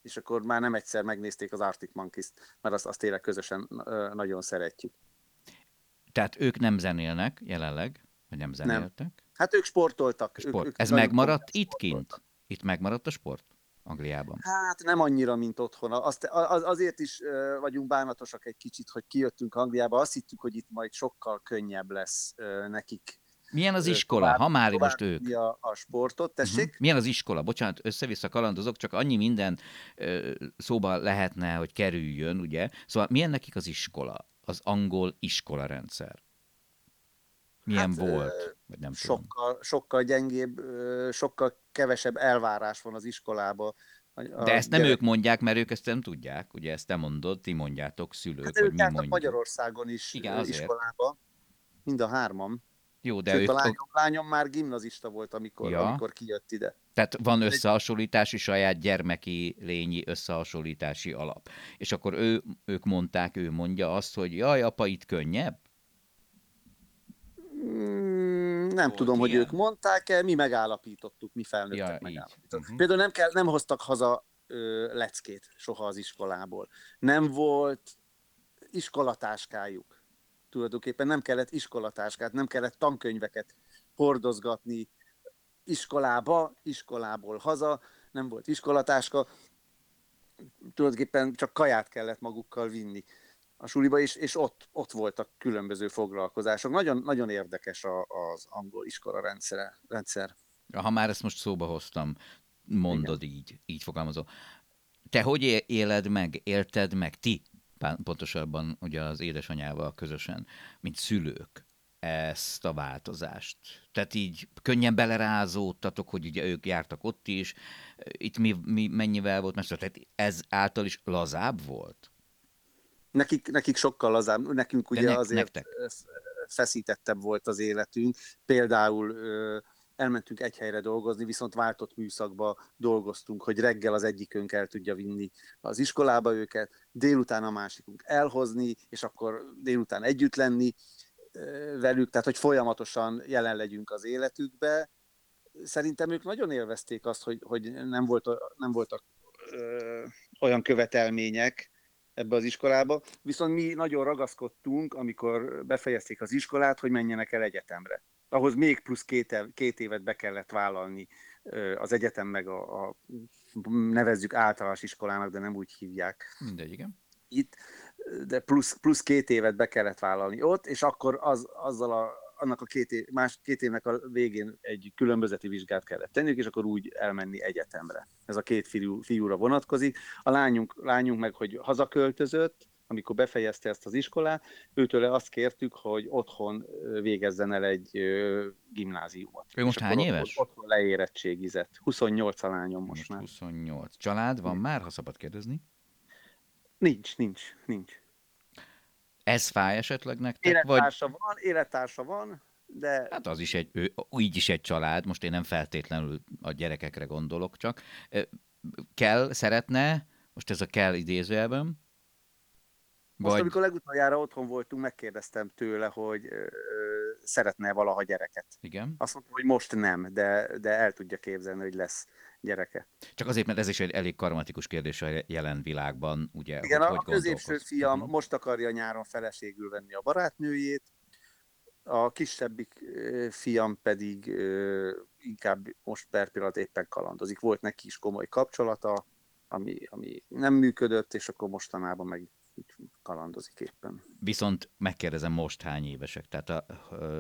és akkor már nem egyszer megnézték az Arctic Monkeys-t, mert azt, azt tényleg közösen nagyon szeretjük. Tehát ők nem zenélnek jelenleg, vagy nem zenéltek? Nem. Hát ők sportoltak. Sport. Ők, ők Ez megmaradt itt kint? Itt megmaradt a sport? Angliában? Hát nem annyira, mint otthon. Azt, az, azért is vagyunk bánatosak egy kicsit, hogy kijöttünk Angliába. Azt hittük, hogy itt majd sokkal könnyebb lesz nekik milyen az iskola, tovább, ha már most ők? A, a sportot, tessék? Uh-huh. Milyen az iskola? Bocsánat, össze-vissza kalandozok, csak annyi minden ö, szóba lehetne, hogy kerüljön, ugye? Szóval milyen nekik az iskola? Az angol iskola rendszer? Milyen hát, volt? Vagy nem sokkal, tudom. sokkal gyengébb, sokkal kevesebb elvárás van az iskolába. De ezt nem gyerek... ők mondják, mert ők ezt nem tudják, ugye ezt te mondod, ti mondjátok, szülők, hát hogy mi mondjuk. Magyarországon is Igen, iskolába, mind a hárman. Jó, de Sőt, ők... a lányom, lányom már gimnazista volt, amikor, ja. amikor kijött ide. Tehát van összehasonlítási, saját gyermeki lényi összehasonlítási alap. És akkor ő, ők mondták, ő mondja azt, hogy jaj, apa, itt könnyebb? Mm, nem volt tudom, ilyen. hogy ők mondták-e, mi megállapítottuk, mi felnőttek ja, megállapítottuk. Uh-huh. Például nem, kell, nem hoztak haza ö, leckét soha az iskolából. Nem volt iskolatáskájuk tulajdonképpen nem kellett iskolatáskát, nem kellett tankönyveket hordozgatni iskolába, iskolából haza, nem volt iskolatáska, tulajdonképpen csak kaját kellett magukkal vinni a suliba, és, és ott, ott voltak különböző foglalkozások. Nagyon, nagyon érdekes a, az angol iskola rendszere, rendszer. Ha már ezt most szóba hoztam, mondod Igen. így, így fogalmazol. Te hogy éled meg, élted meg, ti pontosabban ugye az édesanyával közösen, mint szülők ezt a változást. Tehát így könnyen belerázódtatok, hogy ugye ők jártak ott is, itt mi, mi mennyivel volt messze, tehát ez által is lazább volt? Nekik, nekik sokkal lazább, nekünk ugye ne, azért nektek? feszítettebb volt az életünk. Például elmentünk egy helyre dolgozni, viszont váltott műszakba dolgoztunk, hogy reggel az egyikünk el tudja vinni az iskolába őket, délután a másikunk elhozni, és akkor délután együtt lenni velük, tehát hogy folyamatosan jelen legyünk az életükbe. Szerintem ők nagyon élvezték azt, hogy, hogy nem, volt, nem voltak ö, olyan követelmények ebbe az iskolába, viszont mi nagyon ragaszkodtunk, amikor befejezték az iskolát, hogy menjenek el egyetemre ahhoz még plusz két, két évet be kellett vállalni az egyetem meg a, a nevezzük általános iskolának, de nem úgy hívják. Mindegy, igen. Itt, de plusz, plusz két évet be kellett vállalni ott, és akkor az, azzal a, annak a két, év, más, két évnek a végén egy különbözeti vizsgát kellett tenniük, és akkor úgy elmenni egyetemre. Ez a két fiú, fiúra vonatkozik. A lányunk, lányunk meg, hogy hazaköltözött, amikor befejezte ezt az iskolát, őtől azt kértük, hogy otthon végezzen el egy gimnáziumot. Ő most hány éves? Otthon leérettségizett. 28 a lányom most, most már. 28. Család van már, ha szabad kérdezni? Nincs, nincs, nincs. Ez fáj esetleg nektek? Élettársa vagy... van, élettársa van, de... Hát az is egy, ő, így is egy család, most én nem feltétlenül a gyerekekre gondolok csak. Kell, szeretne, most ez a kell idézőjelben, most, Vagy... amikor legutoljára otthon voltunk, megkérdeztem tőle, hogy ö, szeretne valaha gyereket. Igen. Azt mondta, hogy most nem, de, de el tudja képzelni, hogy lesz gyereke. Csak azért, mert ez is egy elég karmatikus kérdés a jelen világban, ugye? Igen, hogy, a hogy középső fiam most akarja nyáron feleségül venni a barátnőjét, a kisebbik fiam pedig ö, inkább most per pillanat éppen kalandozik. Volt neki is komoly kapcsolata, ami, ami nem működött, és akkor mostanában meg kalandozik éppen. Viszont megkérdezem most hány évesek, tehát a,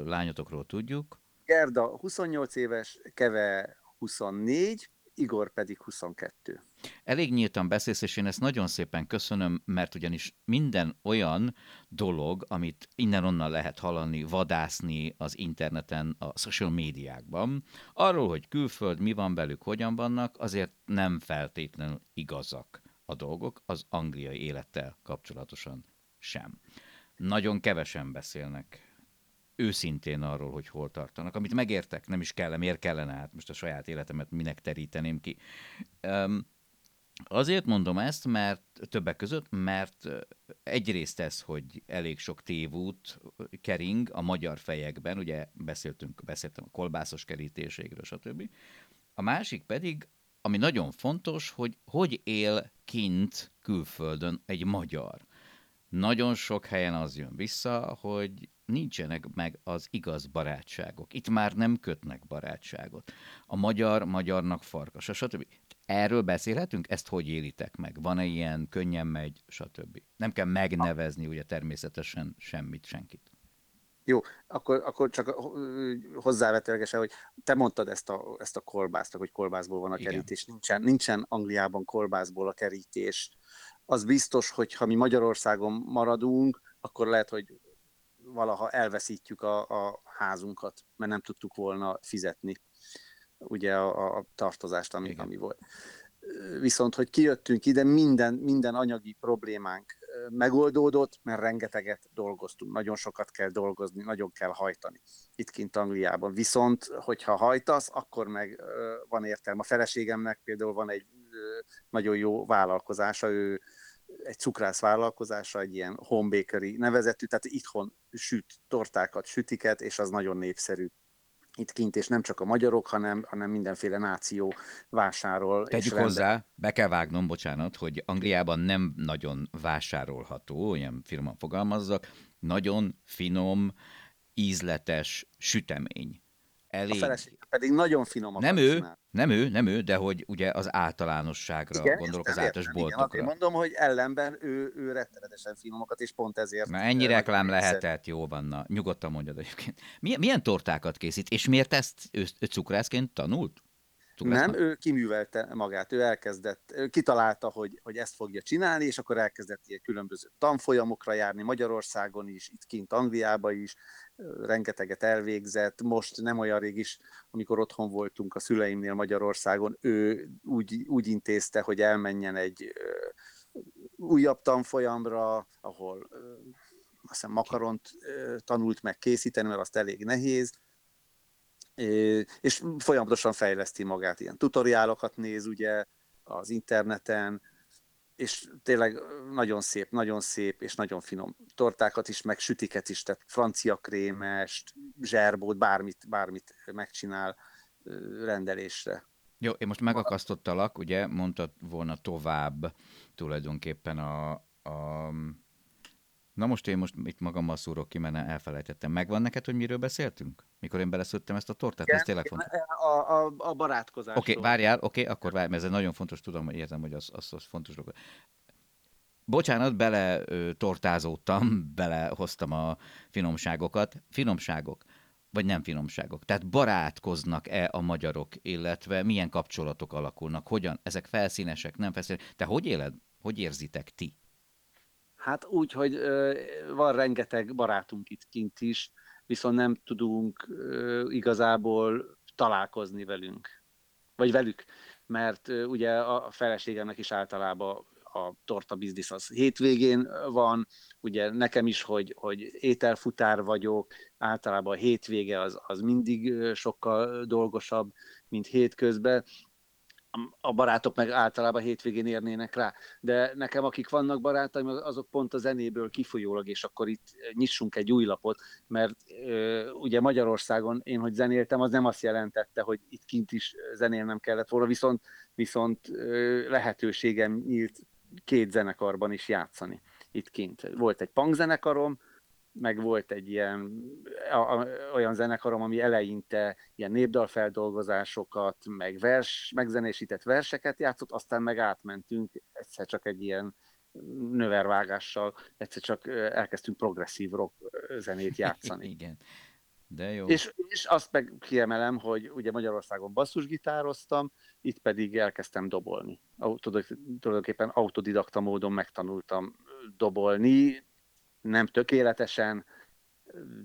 lányotokról tudjuk. Gerda 28 éves, Keve 24, Igor pedig 22. Elég nyíltan beszélsz, és én ezt nagyon szépen köszönöm, mert ugyanis minden olyan dolog, amit innen-onnan lehet hallani, vadászni az interneten, a social médiákban, arról, hogy külföld, mi van velük, hogyan vannak, azért nem feltétlenül igazak a dolgok az angliai élettel kapcsolatosan sem. Nagyon kevesen beszélnek őszintén arról, hogy hol tartanak, amit megértek, nem is kell, miért kellene, hát most a saját életemet minek teríteném ki. Um, Azért mondom ezt, mert többek között, mert egyrészt ez, hogy elég sok tévút kering a magyar fejekben, ugye beszéltünk, beszéltem a kolbászos kerítéségről, stb. A másik pedig ami nagyon fontos, hogy hogy él kint külföldön egy magyar. Nagyon sok helyen az jön vissza, hogy nincsenek meg az igaz barátságok. Itt már nem kötnek barátságot. A magyar magyarnak farkas, stb. Erről beszélhetünk? Ezt hogy élitek meg? Van-e ilyen, könnyen megy, stb. Nem kell megnevezni ugye természetesen semmit, senkit. Jó, akkor, akkor csak hozzávetőlegesen, hogy te mondtad ezt a, ezt a kolbászt, hogy kolbászból van a Igen. kerítés. Nincsen, nincsen Angliában kolbászból a kerítés. Az biztos, hogy ha mi Magyarországon maradunk, akkor lehet, hogy valaha elveszítjük a, a házunkat, mert nem tudtuk volna fizetni ugye a, a tartozást, ami, ami volt. Viszont, hogy kijöttünk ide, minden, minden anyagi problémánk megoldódott, mert rengeteget dolgoztunk, nagyon sokat kell dolgozni, nagyon kell hajtani itt kint Angliában. Viszont, hogyha hajtasz, akkor meg van értelme. A feleségemnek például van egy nagyon jó vállalkozása, ő egy cukrász vállalkozása, egy ilyen home bakery nevezetű, tehát itthon süt tortákat, sütiket, és az nagyon népszerű itt kint, és nem csak a magyarok, hanem, hanem mindenféle náció vásárol. Tegyük és hozzá, be kell vágnom, bocsánat, hogy Angliában nem nagyon vásárolható, olyan firma fogalmazzak, nagyon finom, ízletes sütemény elég... A feleség pedig nagyon finom. Nem ő, csinál. nem ő, nem ő, de hogy ugye az általánosságra igen, gondolok, az általános boltokra. Igen, mondom, hogy ellenben ő, ő rettenetesen finomokat, és pont ezért... Na ennyi reklám lehetett, jó van, na, nyugodtan mondjad egyébként. Milyen, milyen tortákat készít, és miért ezt ő, ő cukrászként tanult? Nem, ő kiművelte magát, ő elkezdett, ő kitalálta, hogy, hogy ezt fogja csinálni, és akkor elkezdett ilyen különböző tanfolyamokra járni Magyarországon is, itt kint Angliába is, rengeteget elvégzett, most nem olyan rég is, amikor otthon voltunk a szüleimnél Magyarországon, ő úgy, úgy intézte, hogy elmenjen egy újabb tanfolyamra, ahol azt hiszem makaront tanult meg készíteni, mert azt elég nehéz, és folyamatosan fejleszti magát, ilyen tutoriálokat néz ugye az interneten, és tényleg nagyon szép, nagyon szép, és nagyon finom tortákat is, meg sütiket is, tehát francia krémest, zserbót, bármit, bármit megcsinál rendelésre. Jó, én most megakasztottalak, ugye, mondtad volna tovább tulajdonképpen a, a... Na most én most itt magammal szúrok ki, mert elfelejtettem. Megvan neked, hogy miről beszéltünk? Mikor én beleszőttem ezt a tortát, ez tényleg fontos. A, a, a barátkozás. Oké, okay, várjál, oké, okay, akkor várj, mert ez nagyon fontos, tudom, hogy értem, hogy az, az, az fontos dolog. Bocsánat, bele ö, tortázódtam, *laughs* belehoztam a finomságokat. Finomságok, vagy nem finomságok. Tehát barátkoznak-e a magyarok, illetve milyen kapcsolatok alakulnak? Hogyan? Ezek felszínesek, nem felszínesek? Te hogy éled? Hogy érzitek ti? Hát úgy, hogy ö, van rengeteg barátunk itt kint is, viszont nem tudunk igazából találkozni velünk, vagy velük, mert ugye a feleségemnek is általában a torta biznisz az hétvégén van, ugye nekem is, hogy, hogy ételfutár vagyok, általában a hétvége az, az mindig sokkal dolgosabb, mint hétközben, a barátok meg általában hétvégén érnének rá. De nekem, akik vannak barátaim, azok pont a zenéből kifolyólag, és akkor itt nyissunk egy új lapot, mert ö, ugye Magyarországon én, hogy zenéltem, az nem azt jelentette, hogy itt kint is zenélnem kellett volna, viszont, viszont ö, lehetőségem nyílt két zenekarban is játszani itt kint. Volt egy punk zenekarom, meg volt egy ilyen a, a, olyan zenekarom, ami eleinte ilyen népdalfeldolgozásokat, meg vers, megzenésített verseket játszott, aztán meg átmentünk egyszer csak egy ilyen növervágással, egyszer csak elkezdtünk progresszív rock zenét *laughs* játszani. Igen. De jó. És, és azt meg kiemelem, hogy ugye Magyarországon basszusgitároztam, itt pedig elkezdtem dobolni. Tulajdonképpen autodidakta módon megtanultam dobolni, nem tökéletesen,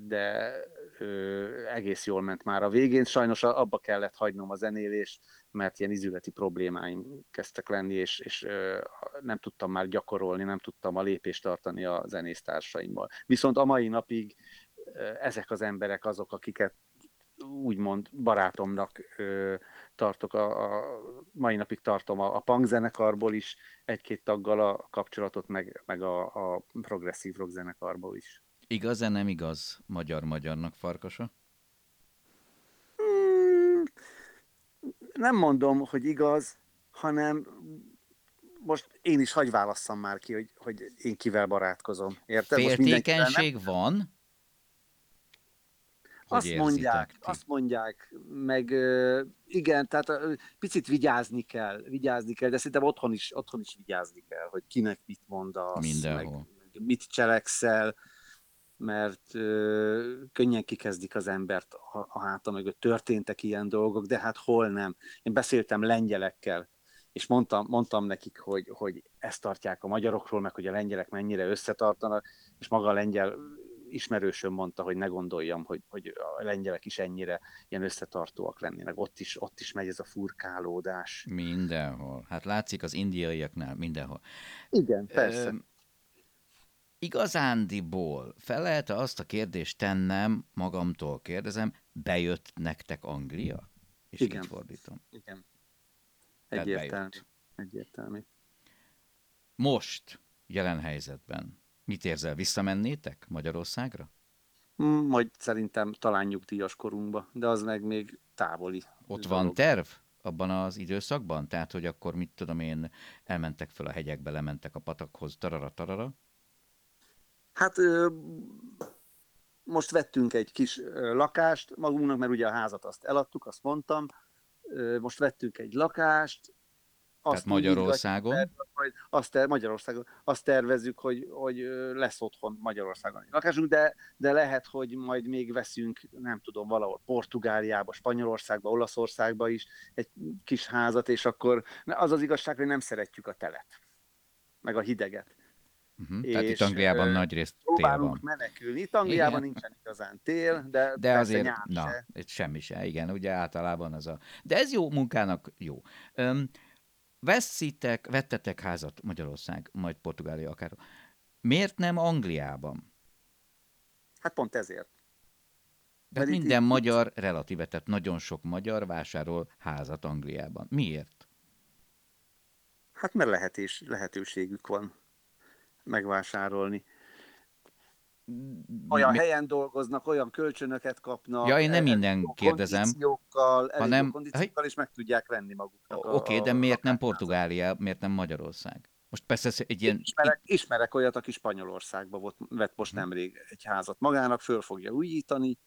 de ö, egész jól ment már a végén. Sajnos abba kellett hagynom a zenélést, mert ilyen izületi problémáim kezdtek lenni, és, és ö, nem tudtam már gyakorolni, nem tudtam a lépést tartani a zenésztársaimmal. Viszont a mai napig ezek az emberek azok, akiket úgymond barátomnak ö, tartok, a, a mai napig tartom a, a punk zenekarból is egy-két taggal a kapcsolatot, meg, meg a, a progresszív rock zenekarból is. Igaz-e nem igaz magyar-magyarnak farkasa? Hmm, nem mondom, hogy igaz, hanem most én is hagy válasszam már ki, hogy, hogy én kivel barátkozom. Érted? Féltékenység most van? Azt mondják, ti? azt mondják, meg igen, tehát picit vigyázni kell, vigyázni kell, de szerintem otthon is, otthon is vigyázni kell, hogy kinek mit mondasz, Mindenhol. meg, meg mit cselekszel, mert ö, könnyen kikezdik az embert a, a háta mögött. Történtek ilyen dolgok, de hát hol nem. Én beszéltem lengyelekkel, és mondtam, mondtam nekik, hogy, hogy ezt tartják a magyarokról, meg hogy a lengyelek mennyire összetartanak, és maga a lengyel ismerősöm mondta, hogy ne gondoljam, hogy, hogy a lengyelek is ennyire ilyen összetartóak lennének. Ott is, ott is megy ez a furkálódás. Mindenhol. Hát látszik az indiaiaknál mindenhol. Igen, persze. Ö, igazándiból fel lehet azt a kérdést tennem, magamtól kérdezem, bejött nektek Anglia? És Igen. így fordítom. Igen. Egyértelmű. Egyértelmű. Most, jelen helyzetben, Mit érzel, visszamennétek Magyarországra? Hmm, majd szerintem talán nyugdíjas korunkba, de az meg még távoli. Ott dolog. van terv abban az időszakban? Tehát, hogy akkor mit tudom én, elmentek fel a hegyekbe, lementek a patakhoz, tarara-tarara? Hát most vettünk egy kis lakást magunknak, mert ugye a házat azt eladtuk, azt mondtam. Most vettünk egy lakást, azt Tehát Magyarországon? Majd azt ter, Magyarországon. Azt tervezzük, hogy, hogy lesz otthon Magyarországon egy lakásunk, de, de lehet, hogy majd még veszünk, nem tudom, valahol Portugáliába, Spanyolországba, Olaszországba is egy kis házat, és akkor az az igazság, hogy nem szeretjük a telet, meg a hideget. Uh-huh. És Tehát itt Angliában nagy részt tél van. menekülni. Itt Angliában igen. nincsen igazán tél, de, de azért, na, se. semmi se, igen, ugye általában az a... De ez jó munkának jó. Um, Veszitek, vettetek házat Magyarország, majd Portugália akár. Miért nem Angliában? Hát pont ezért. De minden itt, magyar, itt... relatíve, tehát nagyon sok magyar vásárol házat Angliában. Miért? Hát mert lehetés, lehetőségük van megvásárolni olyan Mi... helyen dolgoznak, olyan kölcsönöket kapnak. Ja, én nem minden kérdezem. Kondíciókkal, hanem... kondíciókkal, és meg tudják venni maguknak. Oké, okay, de miért nem Portugália, miért nem Magyarország? Most persze egy ilyen... Ismerek, ismerek olyat, aki Spanyolországban volt, vett most hm. nemrég egy házat magának, föl fogja újítani,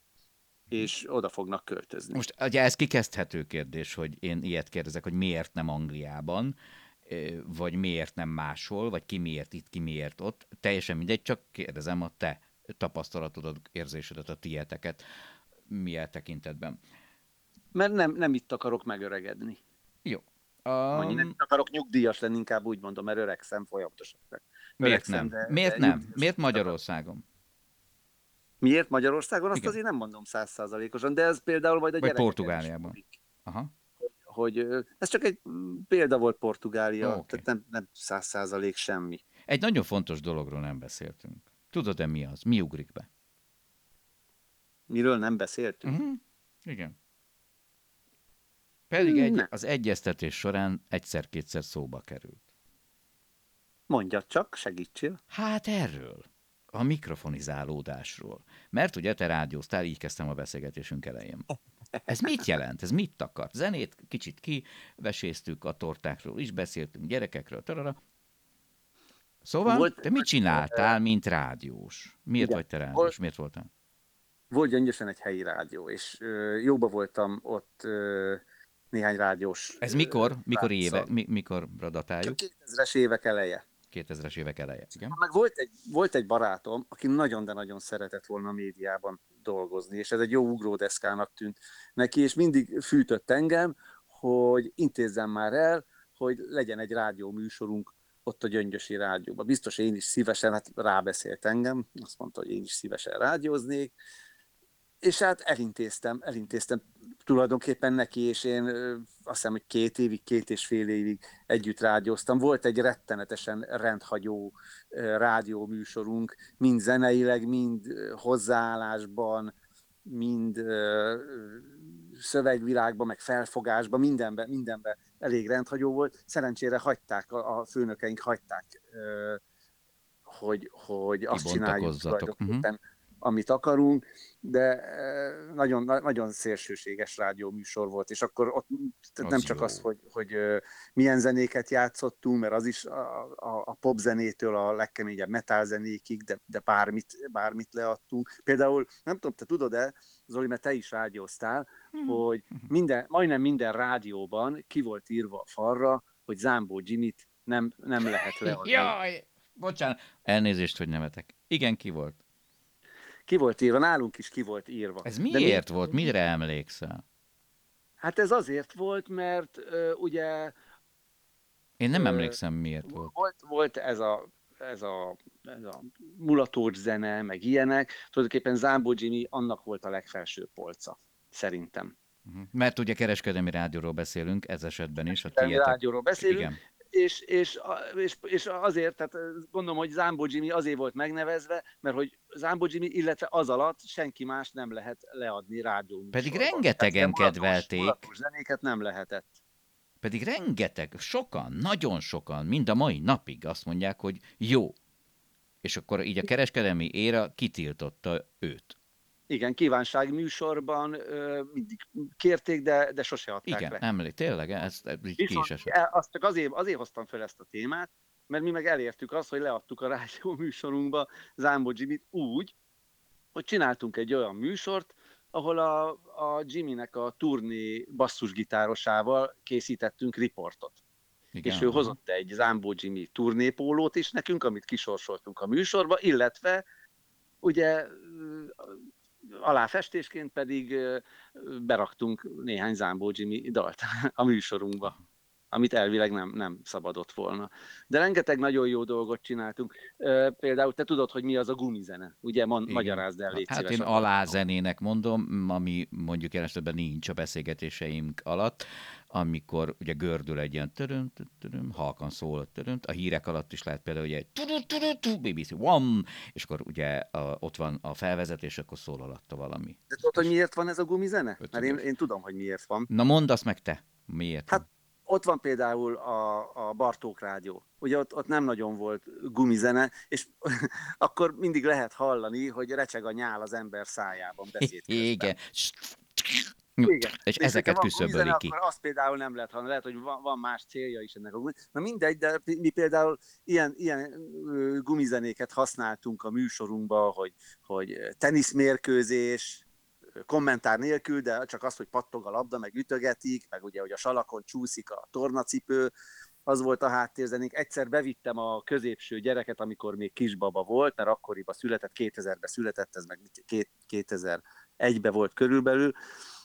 és oda fognak költözni. Most ugye ez kikezdhető kérdés, hogy én ilyet kérdezek, hogy miért nem Angliában, vagy miért nem máshol, vagy ki miért itt, ki miért ott. Teljesen mindegy, csak kérdezem a te tapasztalatodat, érzésedet, a tieteket milyen tekintetben. Mert nem, nem itt akarok megöregedni. Jó. Um... Annyi nem itt akarok nyugdíjas lenni, inkább úgy mondom, mert öregszem folyamatosan. Miért nem? De, miért de nem? Miért Magyarországon? Miért Magyarországon? Azt Igen. azért nem mondom százszázalékosan, de ez például majd a Vagy Portugáliában. Aha. Hogy, hogy ez csak egy példa volt Portugália, oh, okay. tehát nem száz százalék semmi. Egy nagyon fontos dologról nem beszéltünk. Tudod-e mi az? Mi ugrik be? Miről nem beszéltünk? Uh-huh. Igen. Pedig egy, az egyeztetés során egyszer-kétszer szóba került. Mondja csak, segítsél. Hát erről a mikrofonizálódásról. Mert ugye te rádióztál, így kezdtem a beszélgetésünk elején. Ez mit jelent? Ez mit akar? Zenét kicsit kiveséztük, a tortákról is beszéltünk, gyerekekről, tarara. Szóval, volt, te mit csináltál, mint rádiós? Miért igen, vagy te rádiós? Volt, Miért voltál? Volt gyöngyösen egy helyi rádió, és ö, jóba voltam ott ö, néhány rádiós. Ez mikor? Mikor éve? Mi, mikor datáljuk? 2000-es évek eleje. 2000-es évek eleje. Igen. Meg volt egy, volt egy barátom, aki nagyon, de nagyon szeretett volna a médiában dolgozni, és ez egy jó ugródeszkának tűnt neki, és mindig fűtött engem, hogy intézzem már el, hogy legyen egy rádió műsorunk ott a Gyöngyösi rádióban. Biztos én is szívesen, hát rábeszélt engem, azt mondta, hogy én is szívesen rádióznék, és hát elintéztem, elintéztem tulajdonképpen neki, és én azt hiszem, hogy két évig, két és fél évig együtt rádióztam. Volt egy rettenetesen rendhagyó rádióműsorunk, mind zeneileg, mind hozzáállásban, mind szövegvilágban, meg felfogásban, mindenben, mindenben elég rendhagyó volt. Szerencsére hagyták, a főnökeink hagyták, hogy, hogy azt csináljuk mhm. tulajdonképpen, uh-huh amit akarunk, de nagyon, nagyon szélsőséges rádió műsor volt, és akkor ott az nem csak jó. az, hogy, hogy milyen zenéket játszottunk, mert az is a, a, a pop zenétől a legkeményebb metal zenékig, de, de bármit, bármit leadtunk. Például, nem tudom, te tudod-e, Zoli, mert te is rádióztál, hmm. hogy minden, majdnem minden rádióban ki volt írva a falra, hogy Zámbó Jimmy-t nem, nem lehet *laughs* leadni. Jaj, bocsánat, elnézést, hogy nevetek. Igen, ki volt? ki volt írva, nálunk is ki volt írva. Ez miért mi... volt? Mire emlékszel? Hát ez azért volt, mert uh, ugye... Én nem uh, emlékszem, miért volt. Volt, volt ez a ez a, ez a mulatócs zene, meg ilyenek, tulajdonképpen Zámbó Jimmy annak volt a legfelső polca, szerintem. Uh-huh. Mert ugye kereskedelmi rádióról beszélünk, ez esetben is. A rádióról beszélünk, Igen és, és, és, és azért, tehát gondolom, hogy Zámbó Jimmy azért volt megnevezve, mert hogy Zámbó Jimmy, illetve az alatt senki más nem lehet leadni rádió. Pedig rengetegen kedvelték. Mulatos zenéket nem lehetett. Pedig rengeteg, sokan, nagyon sokan, mind a mai napig azt mondják, hogy jó. És akkor így a kereskedelmi éra kitiltotta őt. Igen, kívánság műsorban ö, mindig kérték, de, de sose adták Igen, le. emlé, tényleg, ez, ez így Viszont e, azt csak azért, azért hoztam fel ezt a témát, mert mi meg elértük azt, hogy leadtuk a rádió műsorunkba Zámbó Jimmy-t úgy, hogy csináltunk egy olyan műsort, ahol a, a Jimmy-nek a turné basszusgitárosával készítettünk riportot. Igen, és ő hozott egy Zámbó Jimmy turnépólót is nekünk, amit kisorsoltunk a műsorba, illetve ugye aláfestésként pedig beraktunk néhány Zámbó Jimmy dalt a műsorunkba, amit elvileg nem, nem szabadott volna. De rengeteg nagyon jó dolgot csináltunk. Például te tudod, hogy mi az a gumizene, ugye? Man, magyarázd el, légy Hát én alázenének mondom, ami mondjuk jelenetben nincs a beszélgetéseink alatt amikor ugye gördül egy ilyen töröm, töröm, halkan szól töröm, a hírek alatt is lehet például, hogy egy BBC One, és akkor ugye a, ott van a felvezetés, akkor szól alatta valami. De tudod, hogy miért van ez a gumizene? Mert én, én tudom, hogy miért van. Na mondd azt meg te, miért Hát ott van például a, a Bartók rádió. Ugye ott, ott nem nagyon volt gumizene, és *laughs* akkor mindig lehet hallani, hogy recseg a nyál az ember szájában beszéd *laughs* Igen. Igen. És, és ezeket küszöbölik ki. Akkor azt például nem lehet hanem lehet, hogy van, van más célja is ennek a gumizenének. Na mindegy, de mi például ilyen, ilyen gumizenéket használtunk a műsorunkba, hogy, hogy teniszmérkőzés, kommentár nélkül, de csak az, hogy pattog a labda, meg ütögetik, meg ugye, hogy a salakon csúszik a tornacipő, az volt a háttérzenénk. Egyszer bevittem a középső gyereket, amikor még kisbaba volt, mert akkoriban született, 2000-ben született, ez meg 2001-ben volt körülbelül,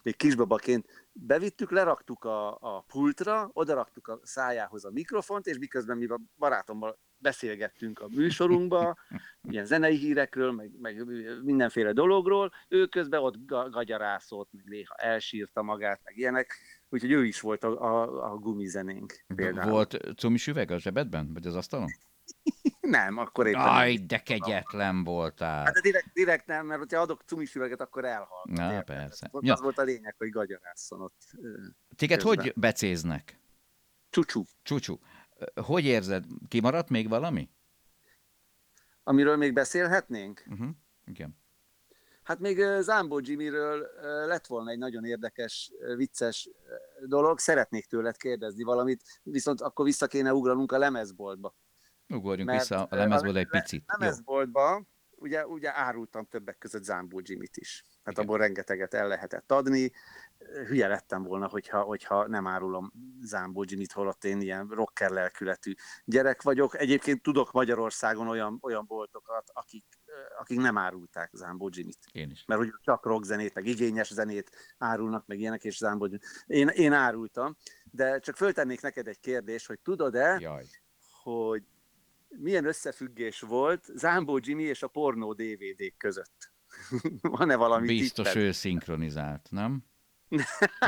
még kisbabaként bevittük, leraktuk a, a pultra, odaraktuk a szájához a mikrofont, és miközben mi a barátommal beszélgettünk a műsorunkba, ilyen zenei hírekről, meg, meg mindenféle dologról, ő közben ott gagyarászott, meg néha elsírta magát, meg ilyenek, úgyhogy ő is volt a, a, a gumizenénk például. Volt cumis üveg a zsebedben, vagy az asztalon? Nem, akkor éppen... Aj, de kegyetlen voltál. Hát de direkt, direkt nem, mert hogyha adok cumis üveget, akkor elhal. Na, érted? persze. Az, ja. volt a lényeg, hogy gagyarásszon ott. Téged közben. hogy becéznek? Csúcsú. Csúcsú. Hogy érzed? Kimaradt még valami? Amiről még beszélhetnénk? Uh-huh. Igen. Hát még Zambó Jimmyről lett volna egy nagyon érdekes, vicces dolog. Szeretnék tőled kérdezni valamit, viszont akkor vissza kéne ugranunk a lemezboltba. Ugorjunk Mert vissza a lemezboltba egy picit. A lemezboltba ugye, ugye árultam többek között Zambó Jimmy-t is. Hát abból rengeteget el lehetett adni hülye lettem volna, hogyha, hogyha nem árulom Zámbó Jimmy-t, holott én ilyen rocker lelkületű gyerek vagyok. Egyébként tudok Magyarországon olyan, olyan boltokat, akik, akik nem árulták Zámbó Jimmy-t. Én is. Mert hogy csak rock zenét, meg igényes zenét árulnak, meg ilyenek, és Zámbó Jimmy. Én, én árultam, de csak föltennék neked egy kérdést, hogy tudod-e, Jaj. hogy milyen összefüggés volt Zámbó Jimmy és a pornó DVD-k között? *laughs* Van-e valami Biztos tipped? ő szinkronizált, nem?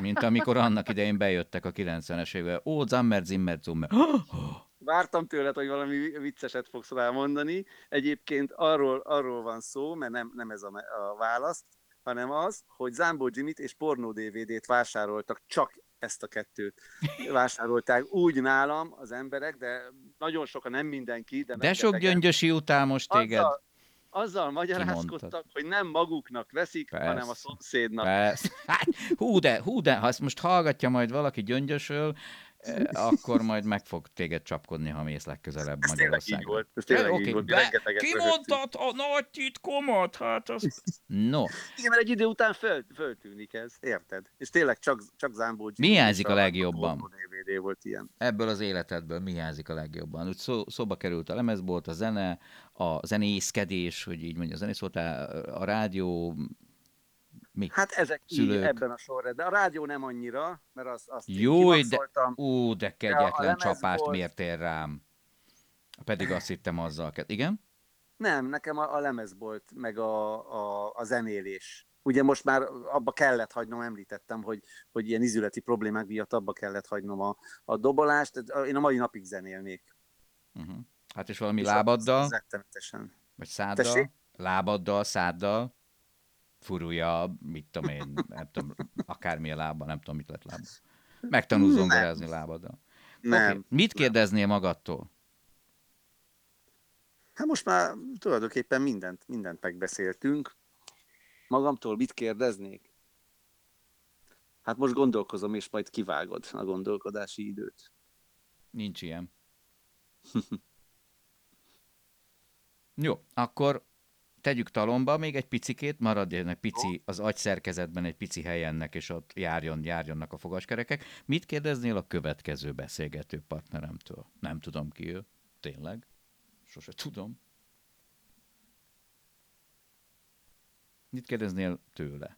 Mint amikor annak idején bejöttek a 90-es években. Ó, Zammer, Zimmer, Zummer. *gasps* Vártam tőled, hogy valami vicceset fogsz mondani. Egyébként arról, arról van szó, mert nem, nem ez a, a válasz, hanem az, hogy Zambó Jimmy-t és pornó DVD-t vásároltak, csak ezt a kettőt vásárolták úgy nálam az emberek, de nagyon sokan, nem mindenki. De, de sok gyöngyösi utál most téged. Azzal, azzal magyarázkodtak, Kimondtad. hogy nem maguknak veszik, Persze. hanem a szomszédnak. Persze. *laughs* Hát, hú de, hú de, ha ezt most hallgatja majd valaki gyöngyösöl, eh, akkor majd meg fog téged csapkodni, ha mész legközelebb ez Magyarországon. Így volt. Ez tényleg okay. így volt. Ki mondtad a nagy titkomat? Hát az... No. Igen, mert egy idő után föl, föltűnik ez, érted? És tényleg csak, csak Zámbó Mi hiányzik a legjobban? A volt ilyen. Ebből az életedből mi hiányzik a legjobban? Úgy szó, szóba került a lemezbolt, a zene, a zenészkedés, hogy így mondja, a zenész voltál, a rádió, mi? Hát ezek Szülők. így ebben a sorrendben. De a rádió nem annyira, mert azt, azt Jó, de, ú, de kegyetlen de csapást volt... mértél rám. Pedig azt hittem azzal. Igen? Nem, nekem a, a lemezbolt, meg a, a, a zenélés. Ugye most már abba kellett hagynom, említettem, hogy, hogy ilyen izületi problémák miatt abba kellett hagynom a, a dobolást. Én a mai napig zenélnék. Uh-huh. Hát és valami és lábaddal? Vagy száddal? Tessék? Lábaddal, száddal? Furulja, mit tudom én, nem tudom, akármilyen lába, nem tudom, mit lett lába. Megtanul zongorázni lábaddal. Nem. Okay. Mit kérdeznél magadtól? Hát most már tulajdonképpen mindent, mindent megbeszéltünk. Magamtól mit kérdeznék? Hát most gondolkozom, és majd kivágod a gondolkodási időt. Nincs ilyen. *laughs* Jó, akkor tegyük talomba még egy picikét, maradjon egy pici, az agyszerkezetben egy pici helyennek, és ott járjon, járjonnak a fogaskerekek. Mit kérdeznél a következő beszélgető partneremtől? Nem tudom ki ő. Tényleg? Sose tudom. Mit kérdeznél tőle?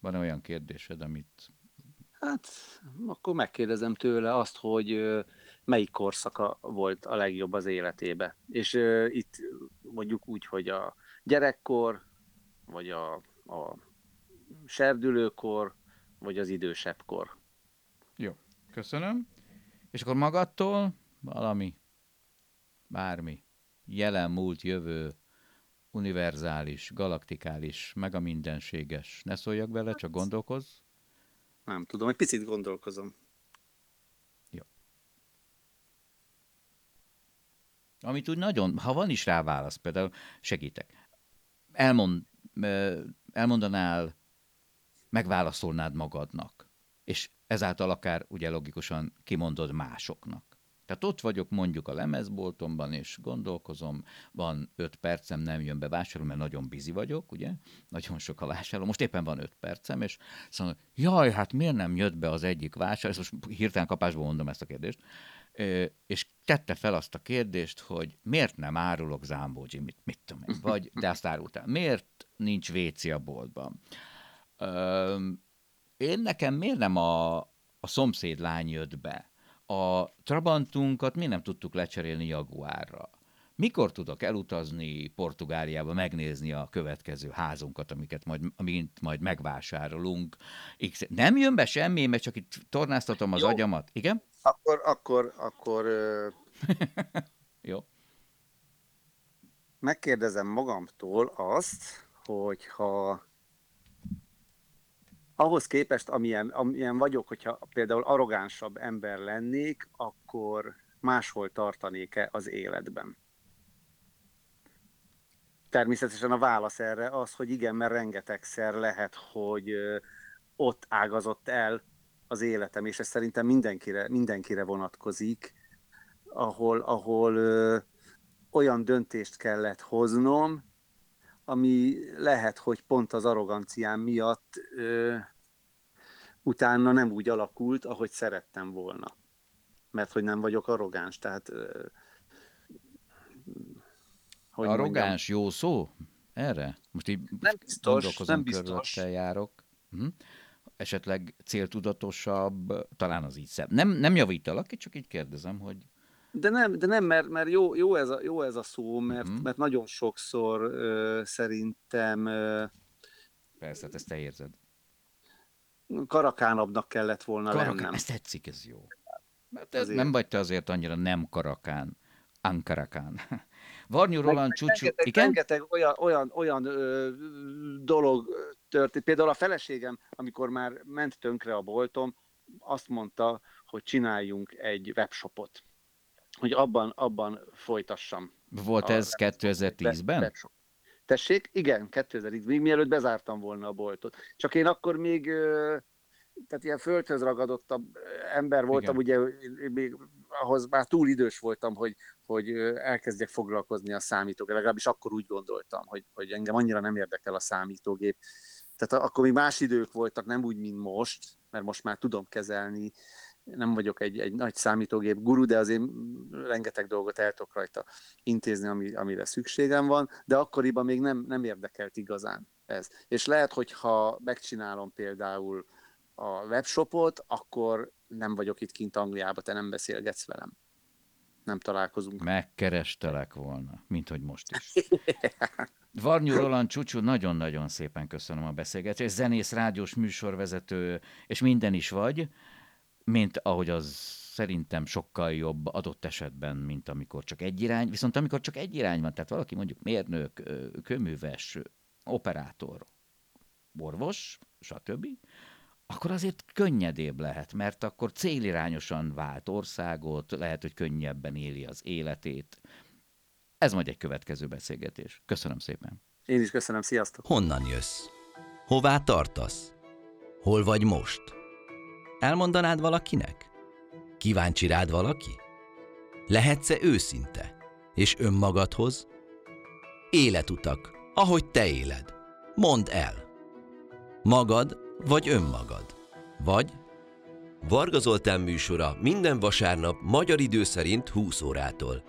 van -e olyan kérdésed, amit... Hát, akkor megkérdezem tőle azt, hogy melyik korszaka volt a legjobb az életébe. És uh, itt mondjuk úgy, hogy a gyerekkor, vagy a, a serdülőkor, vagy az idősebb kor. Jó, köszönöm. És akkor magadtól valami, bármi, jelen, múlt, jövő, univerzális, galaktikális, meg a mindenséges. Ne szóljak vele, csak gondolkozz. Nem tudom, egy picit gondolkozom. Amit úgy nagyon, ha van is rá válasz, például segítek. Elmond, elmondanál, megválaszolnád magadnak, és ezáltal akár ugye logikusan kimondod másoknak. Tehát ott vagyok mondjuk a lemezboltomban, és gondolkozom, van öt percem, nem jön be vásárolni, mert nagyon bizi vagyok, ugye? Nagyon sok a vásárló. Most éppen van öt percem, és szóval, jaj, hát miért nem jött be az egyik vásárló? Ezt most hirtelen kapásból mondom ezt a kérdést. És tette fel azt a kérdést, hogy miért nem árulok Zambó Jimmy-t, mit tudom én, vagy, de azt árultál. Miért nincs WC a boltban? Ö, én nekem miért nem a, a szomszéd lány jött be? A Trabantunkat miért nem tudtuk lecserélni Jaguárra? Mikor tudok elutazni Portugáliába, megnézni a következő házunkat, amiket majd, amint majd megvásárolunk? Nem jön be semmi, mert csak itt tornáztatom az Jó. agyamat. Igen? Akkor, akkor, akkor ö, *laughs* Jó. megkérdezem magamtól azt, hogy ha ahhoz képest, amilyen, amilyen vagyok, hogyha például arrogánsabb ember lennék, akkor máshol tartanék-e az életben? Természetesen a válasz erre az, hogy igen, mert rengetegszer lehet, hogy ott ágazott el az életem, és ez szerintem mindenkire, mindenkire vonatkozik, ahol, ahol ö, olyan döntést kellett hoznom, ami lehet, hogy pont az arroganciám miatt ö, utána nem úgy alakult, ahogy szerettem volna. Mert hogy nem vagyok arrogáns, tehát ö, hogy mondjam, Arrogáns jó szó? Erre? Most így Nem biztos, nem biztos. járok. Hm? Esetleg céltudatosabb, talán az így szebb. Nem, nem javítalak, csak így kérdezem, hogy De nem, de nem mert, mert jó, jó, ez a, jó ez a szó, mert, Mhm. mert nagyon sokszor ö, szerintem ö, persze, hát ezt te érzed. karakánabbnak kellett volna Karakán, lennem. ez tetszik, ez jó. Mert ez Azért. nem vagy te azért annyira nem karakán, ankarakán. Varnyú Roland Csúcsú, rengeteg, igen? rengeteg olyan, olyan, olyan ö, dolog történt. Például a feleségem, amikor már ment tönkre a boltom, azt mondta, hogy csináljunk egy webshopot. Hogy abban, abban folytassam. Volt ez web- 2010-ben? webshop. Tessék? Igen, 2000 még mielőtt bezártam volna a boltot. Csak én akkor még tehát ilyen földhöz ragadottabb ember voltam, Igen. ugye még ahhoz már túl idős voltam, hogy, hogy elkezdjek foglalkozni a számítógép. Legalábbis akkor úgy gondoltam, hogy, hogy engem annyira nem érdekel a számítógép. Tehát akkor még más idők voltak, nem úgy, mint most, mert most már tudom kezelni. Nem vagyok egy, egy nagy számítógép guru, de azért rengeteg dolgot el tudok rajta intézni, ami, amire szükségem van, de akkoriban még nem, nem érdekelt igazán ez. És lehet, hogy ha megcsinálom például a webshopot, akkor nem vagyok itt kint Angliába, te nem beszélgetsz velem. Nem találkozunk. Megkerestelek volna, mint hogy most is. *laughs* Varnyú Roland Csúcsú, nagyon-nagyon szépen köszönöm a beszélgetést. Zenész, rádiós műsorvezető, és minden is vagy, mint ahogy az szerintem sokkal jobb adott esetben, mint amikor csak egy irány. Viszont amikor csak egy irány van, tehát valaki mondjuk mérnök, ö, kőműves, operátor, orvos, stb., akkor azért könnyedébb lehet, mert akkor célirányosan vált országot, lehet, hogy könnyebben éli az életét. Ez majd egy következő beszélgetés. Köszönöm szépen. Én is köszönöm, sziasztok! Honnan jössz? Hová tartasz? Hol vagy most? Elmondanád valakinek? Kíváncsi rád valaki? Lehetsz-e őszinte? És önmagadhoz? Életutak, ahogy te éled. Mondd el. Magad vagy önmagad? Vagy Varga Zoltán műsora minden vasárnap magyar idő szerint 20 órától.